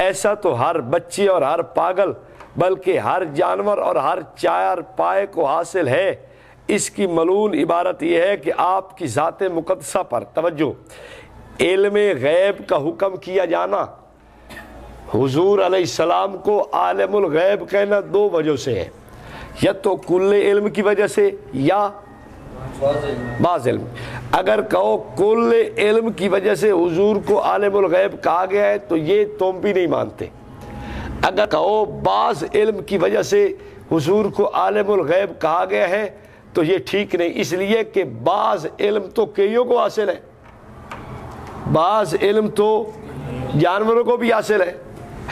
ایسا تو ہر بچے اور ہر پاگل بلکہ ہر جانور اور ہر چار پائے کو حاصل ہے۔ اس کی ملون عبارت یہ ہے کہ آپ کی ذات مقدسہ پر توجہ، علم غیب کا حکم کیا جانا۔ حضور علیہ السلام کو عالم الغیب کہنا دو وجہ سے ہے۔ یا تو کل علم کی وجہ سے یا بعض علم۔ اگر کہو کل علم کی وجہ سے حضور کو عالم الغیب کہا گیا ہے تو یہ تم بھی نہیں مانتے۔ اگر کہو بعض علم کی وجہ سے حضور کو عالم الغیب کہا گیا ہے، تو یہ ٹھیک نہیں۔ اس لیے کہ بعض علم تو کئیوں کو حاصل ہے؟ بعض علم تو جانوروں کو بھی حاصل ہے۔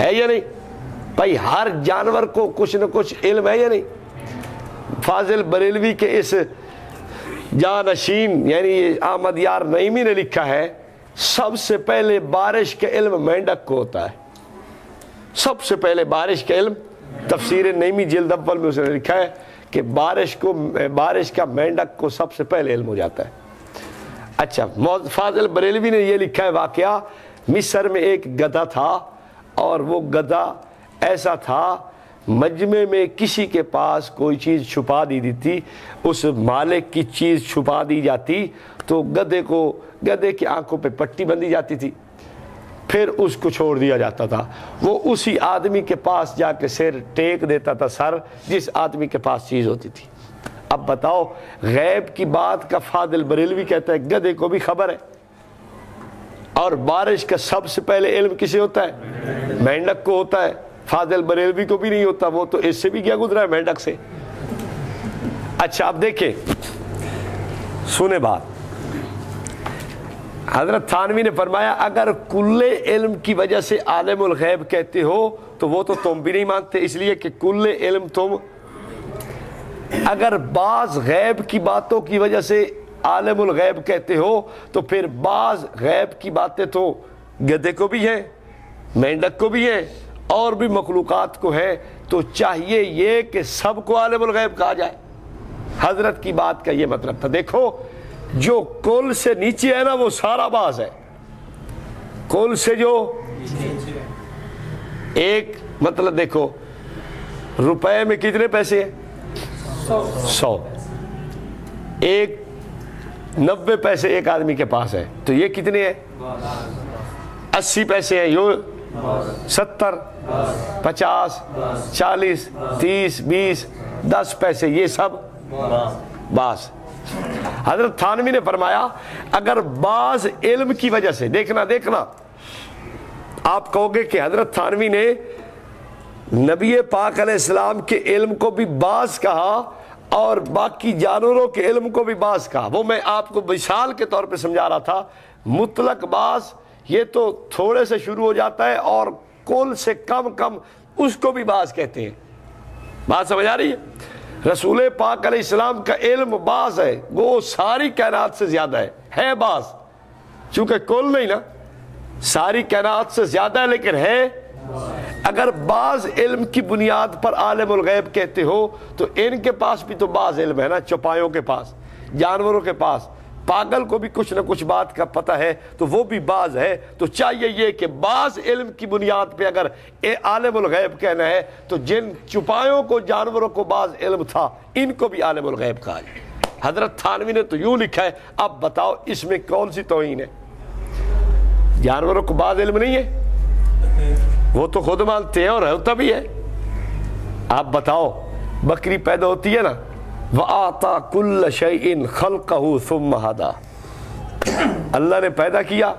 ہے یا نہیں؟ بھائی، ہر جانور کو کچھ نہ کچھ علم ہے یا نہیں؟ فاضل بریلوی کے اس جانشین یعنی آمد یار نعیمی نے لکھا ہے، سب سے پہلے بارش کے علم مینڈک کو ہوتا ہے۔ سب سے پہلے بارش کا علم، تفسیر نعیمی جلد اول میں اس نے لکھا ہے کہ بارش کو، بارش کا مینڈک کو سب سے پہلے علم ہو جاتا ہے۔ اچھا فاضل بریلوی نے یہ لکھا ہے واقعہ، مصر میں ایک گدھا تھا اور وہ گدھا ایسا تھا، مجمع میں کسی کے پاس کوئی چیز چھپا دی دی تھی اس مالک کی چیز چھپا دی جاتی، تو گدے کو گدے کی آنکھوں پہ پٹی بندی جاتی تھی۔ پھر اس کو چھوڑ دیا جاتا تھا۔ وہ اسی آدمی کے پاس جا کے سر ٹیک دیتا تھا سر، جس آدمی کے پاس چیز ہوتی تھی۔ اب بتاؤ، غیب کی بات کا فادل بریلوی کہتا ہے گدے کو بھی خبر ہے۔ اور بارش کا سب سے پہلے علم کسے ہوتا ہے؟ مینڈک کو ہوتا ہے۔ فاضل بریلوی کو بھی نہیں ہوتا، وہ تو اس سے بھی کیا گزرا ہے مینڈک سے۔ اچھا اب دیکھیں۔ سنے بات۔ حضرت تھانوی نے فرمایا، اگر کل علم کی وجہ سے عالم الغیب کہتے ہو، تو وہ تو تم بھی نہیں مانتے، اس لیے کہ کل علم تم، اگر بعض غیب کی باتوں کی وجہ سے عالم الغیب کہتے ہو، تو پھر بعض غیب کی باتیں تو گدے کو بھی ہیں، مینڈک کو بھی ہیں، اور بھی مخلوقات کو ہے تو چاہیے یہ کہ سب کو عالم الغیب کہا جائے۔ حضرت کی بات کا یہ مطلب تھا۔ دیکھو جو کل سے نیچے ہے نا وہ سارا باز ہے۔ کل سے جو ایک مطلب دیکھو، روپے میں کتنے پیسے ہیں؟ سو۔ ایک نبے پیسے ایک آدمی کے پاس ہے۔ تو یہ کتنے ہیں؟ اسی پیسے ہیں۔ یہ ستر، پچاس، چالیس، تیس، بیس، دس پیسے، یہ سب باس حضرت تھانوی نے فرمایا، اگر بعض علم کی وجہ سے، دیکھنا دیکھنا، آپ کہو گے کہ حضرت تھانوی نے نبی پاک علیہ السلام کے علم کو بھی بعض کہا اور باقی جانوروں کے علم کو بھی بعض کہا۔ وہ میں آپ کو مثال کے طور پہ سمجھا رہا تھا، مطلق بعض، یہ تو تھوڑے سے شروع ہو جاتا ہے اور کل سے کم کم اس کو بھی باز کہتے ہیں۔ بات سمجھ آ رہی ہے؟ رسول پاک علیہ السلام کا علم باز ہے، وہ ساری کائنات سے زیادہ ہے۔ ہے باز۔ چونکہ کل نہیں نا، ساری کائنات سے زیادہ ہے لیکن ہے۔ اگر بعض علم کی بنیاد پر عالم الغیب کہتے ہو، تو ان کے پاس بھی تو بعض علم ہے نا، چوپایوں کے پاس، جانوروں کے پاس۔ پاگل کو بھی کچھ نہ کچھ بات کا پتہ ہے، تو وہ بھی بعض ہے۔ تو چاہیے یہ کہ بعض علم کی بنیاد پہ اگر اے عالم الغیب کہنا ہے، تو جن چپایوں کو، جانوروں کو بعض علم تھا، ان کو بھی عالم الغیب کہا جائے۔ حضرت تھانوی نے تو یوں لکھا ہے، اب بتاؤ اس میں کون سی توہین ہے؟ جانوروں کو بعض علم نہیں ہے؟ وہ تو خود مانتے ہیں اور ہوتا بھی ہے۔ آپ بتاؤ، بکری پیدا ہوتی ہے نا وَآتَا كُلَّ شَيْءٍ خَلْقَهُ ثُمَّ هَدَى اللہ نے پیدا کیا،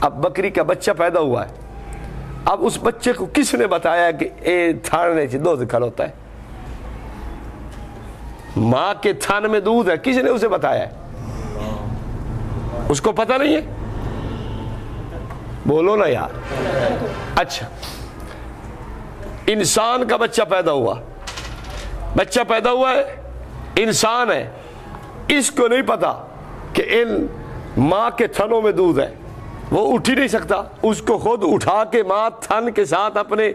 اب بکری کا بچہ پیدا ہوا ہے۔ اب اس بچے کو کس نے بتایا کہ اے تھانے سے دودھ کھلوتا ہے؟ ماں کے تھان میں دودھ ہے، کس نے اسے بتایا ہے؟ اس کو پتہ نہیں ہے؟ بولو نا یار۔ اچھا۔ انسان کا بچہ پیدا ہوا۔ بچہ پیدا ہوا ہے۔ انسان ہے۔ اس کو نہیں پتا کہ ان ماں کے تھنوں میں دودھ ہے۔ وہ اٹھ ہی نہیں سکتا۔ اس کو خود اٹھا کے ماں تھن کے ساتھ اپنے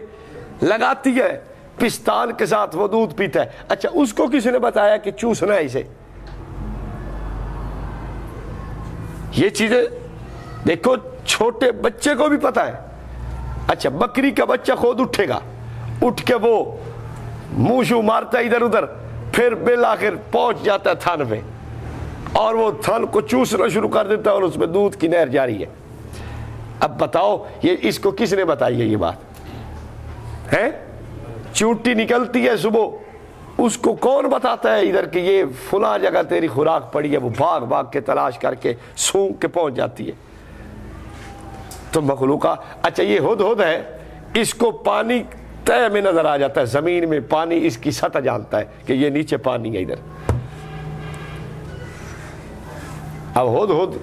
لگاتی ہے۔ پستان کے ساتھ وہ دودھ پیتا ہے۔ اچھا اس کو کسی نے بتایا کہ چوسنا ہے اسے؟ یہ چیزیں دیکھو، چھوٹے بچے کو بھی پتا ہے۔ اچھا بکری کا بچہ خود اٹھے گا۔ اٹھ کے وہ منہ شو مارتا ادھر ادھر۔ پھر بالآخر پہنچ جاتا ہے تھن پہ اور وہ تھن کو چوسنا شروع کر دیتا ہے اور اس میں دودھ کی نہر جاری ہے۔ اب بتاؤ، یہ اس کو کس نے بتائی ہے یہ بات؟ ہے چوٹی نکلتی ہے صبح۔ اس کو کون بتاتا ہے ادھر کہ یہ فلاں جگہ تیری خوراک پڑی ہے، وہ بھاگ بھاگ کے تلاش کر کے سونگ کے پہنچ جاتی ہے۔ تو مخلوقہ اچھا یہ ہد ہد ہے، اس کو پانی تہ میں نظر آ جاتا ہے، زمین میں پانی اس کی سطح جانتا ہے کہ یہ نیچے پانی ہے ادھر۔ اب ہد ہد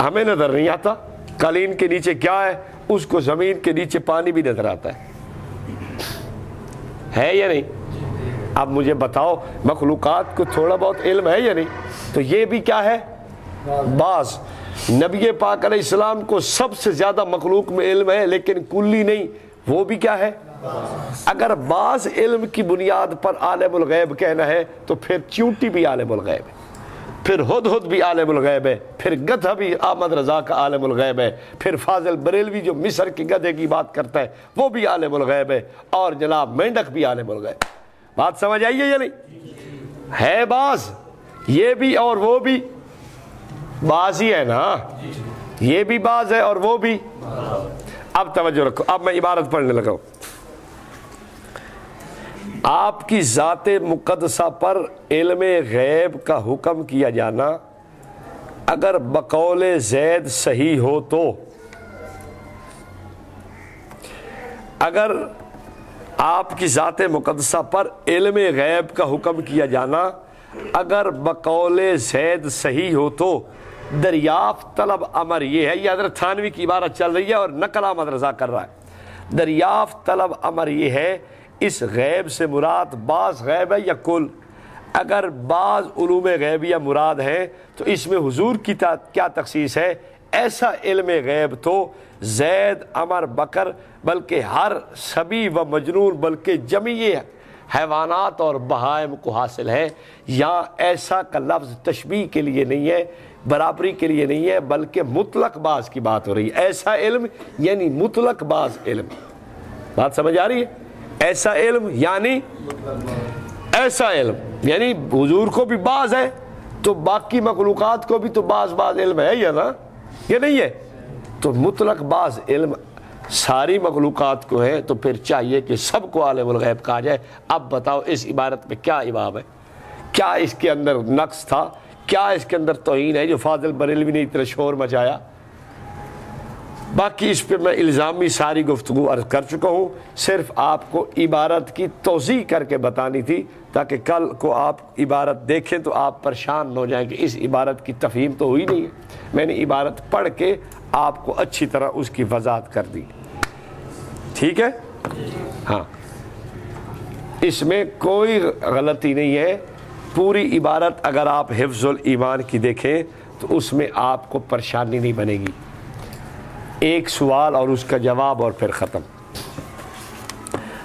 ہمیں نظر نہیں آتا قالین کے نیچے کیا ہے، اس کو زمین کے نیچے پانی بھی نظر آتا ہے۔ ہے یا نہیں؟ اب مجھے بتاؤ، مخلوقات کو تھوڑا بہت علم ہے یا نہیں؟ تو یہ بھی کیا ہے؟ بعض۔ نبی پاک علیہ السلام کو سب سے زیادہ مخلوق میں علم ہے، لیکن کلی نہیں، وہ بھی کیا ہے؟ اگر بعض علم کی بنیاد پر عالم الغیب کہنا ہے، تو پھر چونٹی بھی عالم الغیب ہے۔ پھر ہد ہد بھی عالم الغیب ہے، پھر گدھا بھی احمد رضا کا عالم الغیب ہے۔ پھر فاضل بریلوی جو مصر کے گدھے کی بات کرتا ہے، وہ بھی عالم الغیب ہے۔ اور جناب مینڈک بھی عالم الغیب بات سمجھ آئیے یا نہیں؟ ہے باز یہ بھی اور وہ بھی باز ہی ہے نا۔ یہ بھی باز ہے اور وہ بھی۔ اب توجہ رکھو۔ اب میں عبارت پڑھنے لگا ہوں۔ آپ کی ذات مقدسہ پر علم غیب کا حکم کیا جانا، اگر بقول زید صحیح ہو تو۔ اگر آپ کی ذات مقدسہ پر علم غیب کا حکم کیا جانا، اگر بقول زید صحیح ہو تو۔ دریافت طلب امر یہ ہے، یہ حضرت تھانوی کی عبارت چل رہی ہے اور نقل احمد رضا کر رہا ہے۔ دریافت طلب امر یہ ہے اس غیب سے مراد بعض غیب ہے یا کل؟ اگر بعض علوم غیبیہ مراد ہے تو اس میں حضور کی کیا تخصیص ہے؟ ایسا علم غیب تو زید امر بکر، بلکہ ہر سبی و مجنون، بلکہ جمی حیوانات اور بہائم کو حاصل ہے یا ایسا کا لفظ تشبیح کے لیے نہیں ہے، برابری کے لیے نہیں ہے، بلکہ مطلق بعض کی بات ہو رہی ہے۔ ایسا علم یعنی مطلق بعض علم۔ بات سمجھ آ رہی ہے؟ ایسا علم یعنی ایسا علم یعنی حضور کو بھی بعض ہے تو باقی مخلوقات کو بھی تو بعض بعض علم ہے یا نا؟ یہ نہیں ہے۔ تو مطلق بعض علم ساری مخلوقات کو ہے، تو پھر چاہیے کہ سب کو عالم الغیب کہا جائے۔ اب بتاؤ اس عبارت میں کیا اباب ہے؟ کیا اس کے اندر نقص تھا؟ کیا اس کے اندر توہین ہے؟ جو فاضل بریلوی نے اتنا شور مچایا۔ باقی اس پہ میں الزامی ساری گفتگو عرض کر چکا ہوں۔ صرف آپ کو عبارت کی توضیح کر کے بتانی تھی تاکہ کل کو آپ عبارت دیکھیں تو آپ پریشان ہو جائیں کہ اس عبارت کی تفہیم تو ہوئی نہیں۔ ہے میں نے عبارت پڑھ کے آپ کو اچھی طرح اس کی وضاحت کر دی۔ ٹھیک ہے؟ ہاں۔ اس میں کوئی غلطی نہیں ہے۔ پوری عبارت اگر آپ حفظ الایمان کی دیکھیں تو اس میں آپ کو پریشانی نہیں بنے گی۔ ایک سوال اور اس کا جواب اور پھر ختم۔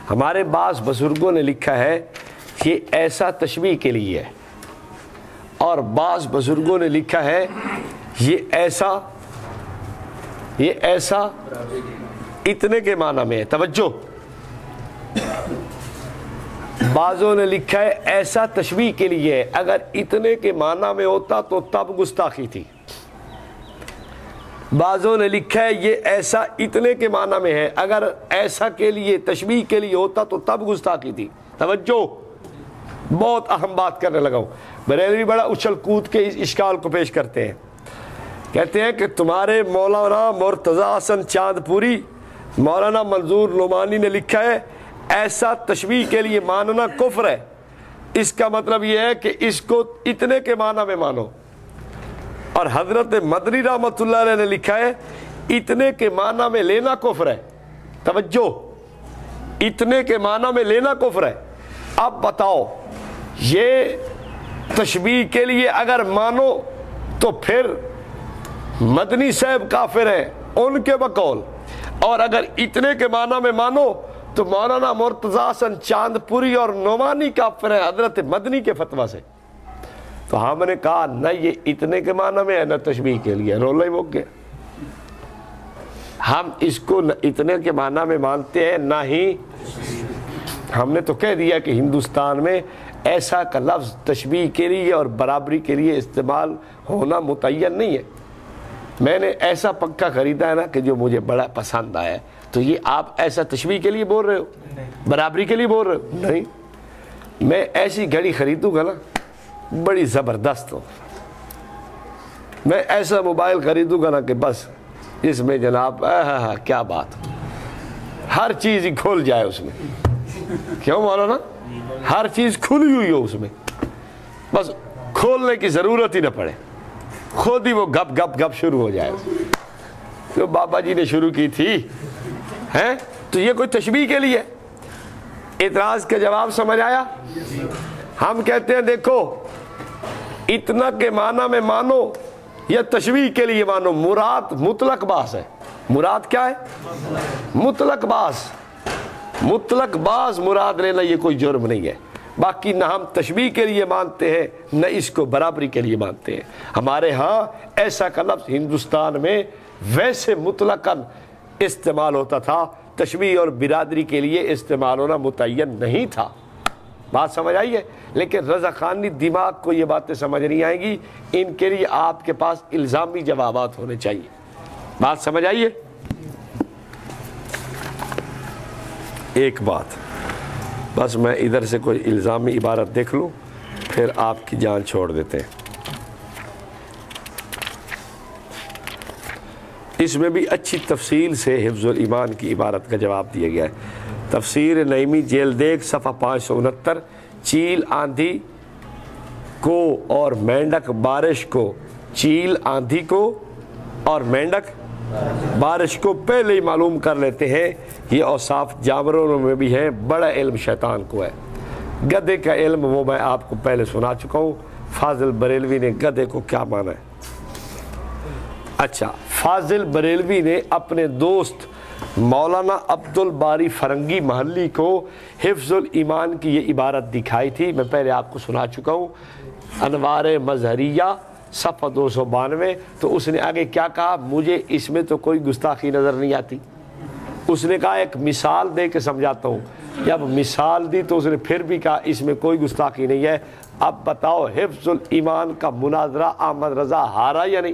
ہمارے بعض بزرگوں نے لکھا ہے یہ ایسا تشبیح کے لیے ہے۔ اور بعض بزرگوں نے لکھا ہے، یہ ایسا یہ ایسا اتنے کے معنی میں ہے۔ توجہ۔ بعضوں نے لکھا ہے، ایسا تشبیح کے لیے اگر اتنے کے معنی میں ہوتا تو تب گستاخی تھی۔ بعضوں نے لکھا ہے یہ ایسا اتنے کے معنی میں ہے، اگر ایسا کے لیے تشبیح کے لیے ہوتا تو تب گستاخی تھی۔ توجہ۔ بہت اہم بات کرنے لگا ہوں۔ بریلوی بڑا اچھل کود کے اس اشکال کو پیش کرتے ہیں۔ کہتے ہیں کہ تمہارے مولانا مرتضی حسن چاند پوری مولانا منظور نعمانی نے لکھا ہے، ایسا تشبیح کے لیے ماننا کفر ہے۔ اس کا مطلب یہ ہے کہ اس کو اتنے کے معنی میں مانو۔ اور حضرت مدنی رحمت اللہ علیہ نے لکھا ہے، اتنے کے معنی میں لینا کفر ہے۔ توجہ۔ اتنے کے معنی میں لینا کفر ہے۔ اب بتاؤ، یہ تشبیح کے لیے اگر مانو تو پھر مدنی صاحب کافر ہیں ان کے بقول۔ اور اگر اتنے کے معنی میں مانو تو مولانا مرتضی حسن چاند پوری اور نعمانی کافر ہیں حضرت مدنی کے فتویٰ سے۔ تو ہاں ہم نے کہا، نہ یہ اتنے کے معنی میں ہے، نہ تشبیح کے لیے رولا ہی موک گیا ہم اس کو نہ اتنے کے معنی میں مانتے ہیں، نہ ہی ہم نے تو کہہ دیا کہ ہندوستان میں ایسا کا لفظ تشبیح کے لیے اور برابری کے لیے استعمال ہونا متعین نہیں ہے۔ میں نے ایسا پنکھا خریدا ہے نا کہ جو مجھے بڑا پسند آیا تو یہ آپ ایسا تشبیح کے لیے بول رہے ہو؟ برابری کے لیے بول رہے ہو؟ نہیں۔ میں ایسی گھڑی خریدوں گا نا بڑی زبردست ہو۔ میں ایسا موبائل خریدوں گا نا کہ بس اس میں جناب کیا بات۔ ہر چیز ہی کھول جائے اس میں۔ کیوں مولانا؟ ہر چیز کھلی ہوئی ہو اس میں۔ بس کھولنے کی ضرورت ہی نہ پڑے۔ خود ہی وہ گپ گپ گپ شروع ہو جائے۔ تو بابا جی نے شروع کی تھی۔ ہیں؟ تو یہ کوئی تشبیح کے لیے؟ اعتراض کا جواب سمجھ آیا؟ ہم کہتے ہیں، دیکھو اتنا کے معنی میں مانو یا تشبیح کے لیے مانو، مراد مطلق باس ہے۔ مراد کیا ہے؟ مطلق باس۔ مطلق باز مراد لینا یہ کوئی جرم نہیں ہے۔ باقی نہ ہم تشبیح کے لیے مانتے ہیں، نہ اس کو برابری کے لیے مانتے ہیں۔ ہمارے ہاں ایسا کا لفظ ہندوستان میں ویسے مطلق استعمال ہوتا تھا۔ تشبیح اور برادری کے لیے استعمال ہونا متعین نہیں تھا۔ بات سمجھ آئی ہے؟ لیکن رضا خانی دماغ کو یہ باتیں سمجھ نہیں آئیں گی، ان کے لیے آپ کے پاس الزامی جوابات ہونے چاہیے۔ بات سمجھ آئیے ایک بات، بس میں ادھر سے کوئی الزامی عبارت دیکھ لوں، پھر آپ کی جان چھوڑ دیتے ہیں۔ اس میں بھی اچھی تفصیل سے حفظ الایمان کی عبارت کا جواب دیا گیا ہے۔ تفسیر نعیمی جیل دیکھ صفحہ پانچ سو انہتر، چیل آندھی کو اور مینڈک بارش کو، چیل آندھی کو اور مینڈک بارش کو پہلے ہی معلوم کر لیتے ہیں۔ یہ اوصاف جانوروں میں بھی ہے بڑا علم شیطان کو ہے۔ گدے کا علم وہ میں آپ کو پہلے سنا چکا ہوں۔ فاضل بریلوی نے گدے کو کیا مانا ہے؟ اچھا فاضل بریلوی نے اپنے دوست مولانا عبد الباری فرنگی محلی کو حفظ الایمان کی یہ عبارت دکھائی تھی۔ میں پہلے آپ کو سنا چکا ہوں۔ انوار مظہریہ، صفحہ دو سو بانوے۔ تو اس نے آگے کیا کہا؟ مجھے اس میں تو کوئی گستاخی نظر نہیں آتی۔ اس نے کہا، ایک مثال دے کے سمجھاتا ہوں۔ جب مثال دی تو اس نے پھر بھی کہا، اس میں کوئی گستاخی نہیں ہے۔ اب بتاؤ، حفظ الایمان کا مناظرہ احمد رضا ہارا یا نہیں؟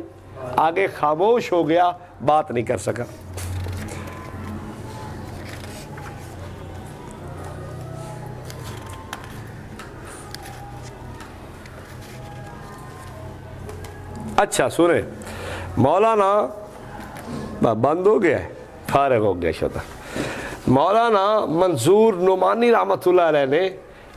آگے خاموش ہو گیا، بات نہیں کر سکا۔ اچھا سنیں مولانا بند ہو گیا ہے، فارغ ہو گیا شدہ مولانا منظور نعمانی رحمت اللہ علیہ نے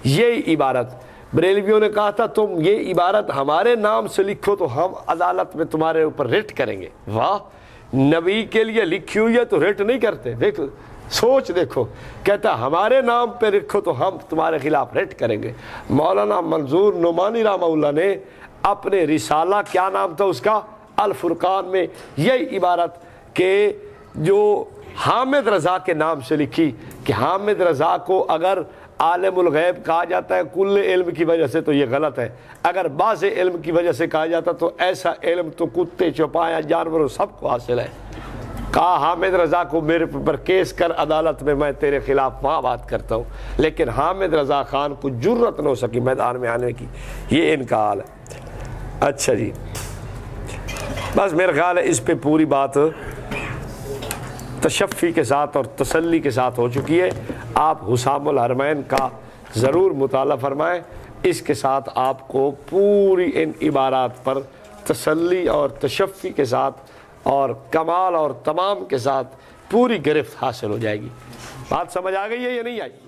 یہ عبارت، بریلویوں نے کہا تھا، تم یہ عبارت ہمارے نام سے لکھو تو ہم عدالت میں تمہارے اوپر ریٹ کریں گے۔ واہ، نبی کے لیے لکھی ہوئی ہے تو ریٹ نہیں کرتے۔ دیکھو، سوچ دیکھو۔ کہتا ہمارے نام پہ لکھو تو ہم تمہارے خلاف ریٹ کریں گے۔ مولانا منظور نعمانی رحمہ اللہ نے اپنے رسالہ، کیا نام تھا اس کا؟ الفرقان میں یہی عبارت کہ جو حامد رضا کے نام سے لکھی کہ حامد رضا کو اگر عالم الغیب کہا جاتا ہے کل علم کی وجہ سے تو یہ غلط ہے۔ اگر بعض علم کی وجہ سے کہا جاتا تو ایسا علم تو کتے، چوپایا، جانوروں سب کو حاصل ہے۔ کہا حامد رضا کو میرے پر کیس کر، عدالت میں میں تیرے خلاف وہاں بات کرتا ہوں۔ لیکن حامد رضا خان کو جرت نہ ہو سکی میدان میں آنے کی۔ یہ ان کا حال ہے۔ اچھا جی۔ بس میرا خیال ہے اس پہ پوری بات تشفی کے ساتھ اور تسلی کے ساتھ ہو چکی ہے۔ آپ حسام الحرمین کا ضرور مطالعہ فرمائیں۔ اس کے ساتھ آپ کو پوری ان عبارات پر تسلی اور تشفی کے ساتھ اور کمال اور تمام کے ساتھ پوری گرفت حاصل ہو جائے گی۔ بات سمجھ آ گئی ہے یا نہیں آئی؟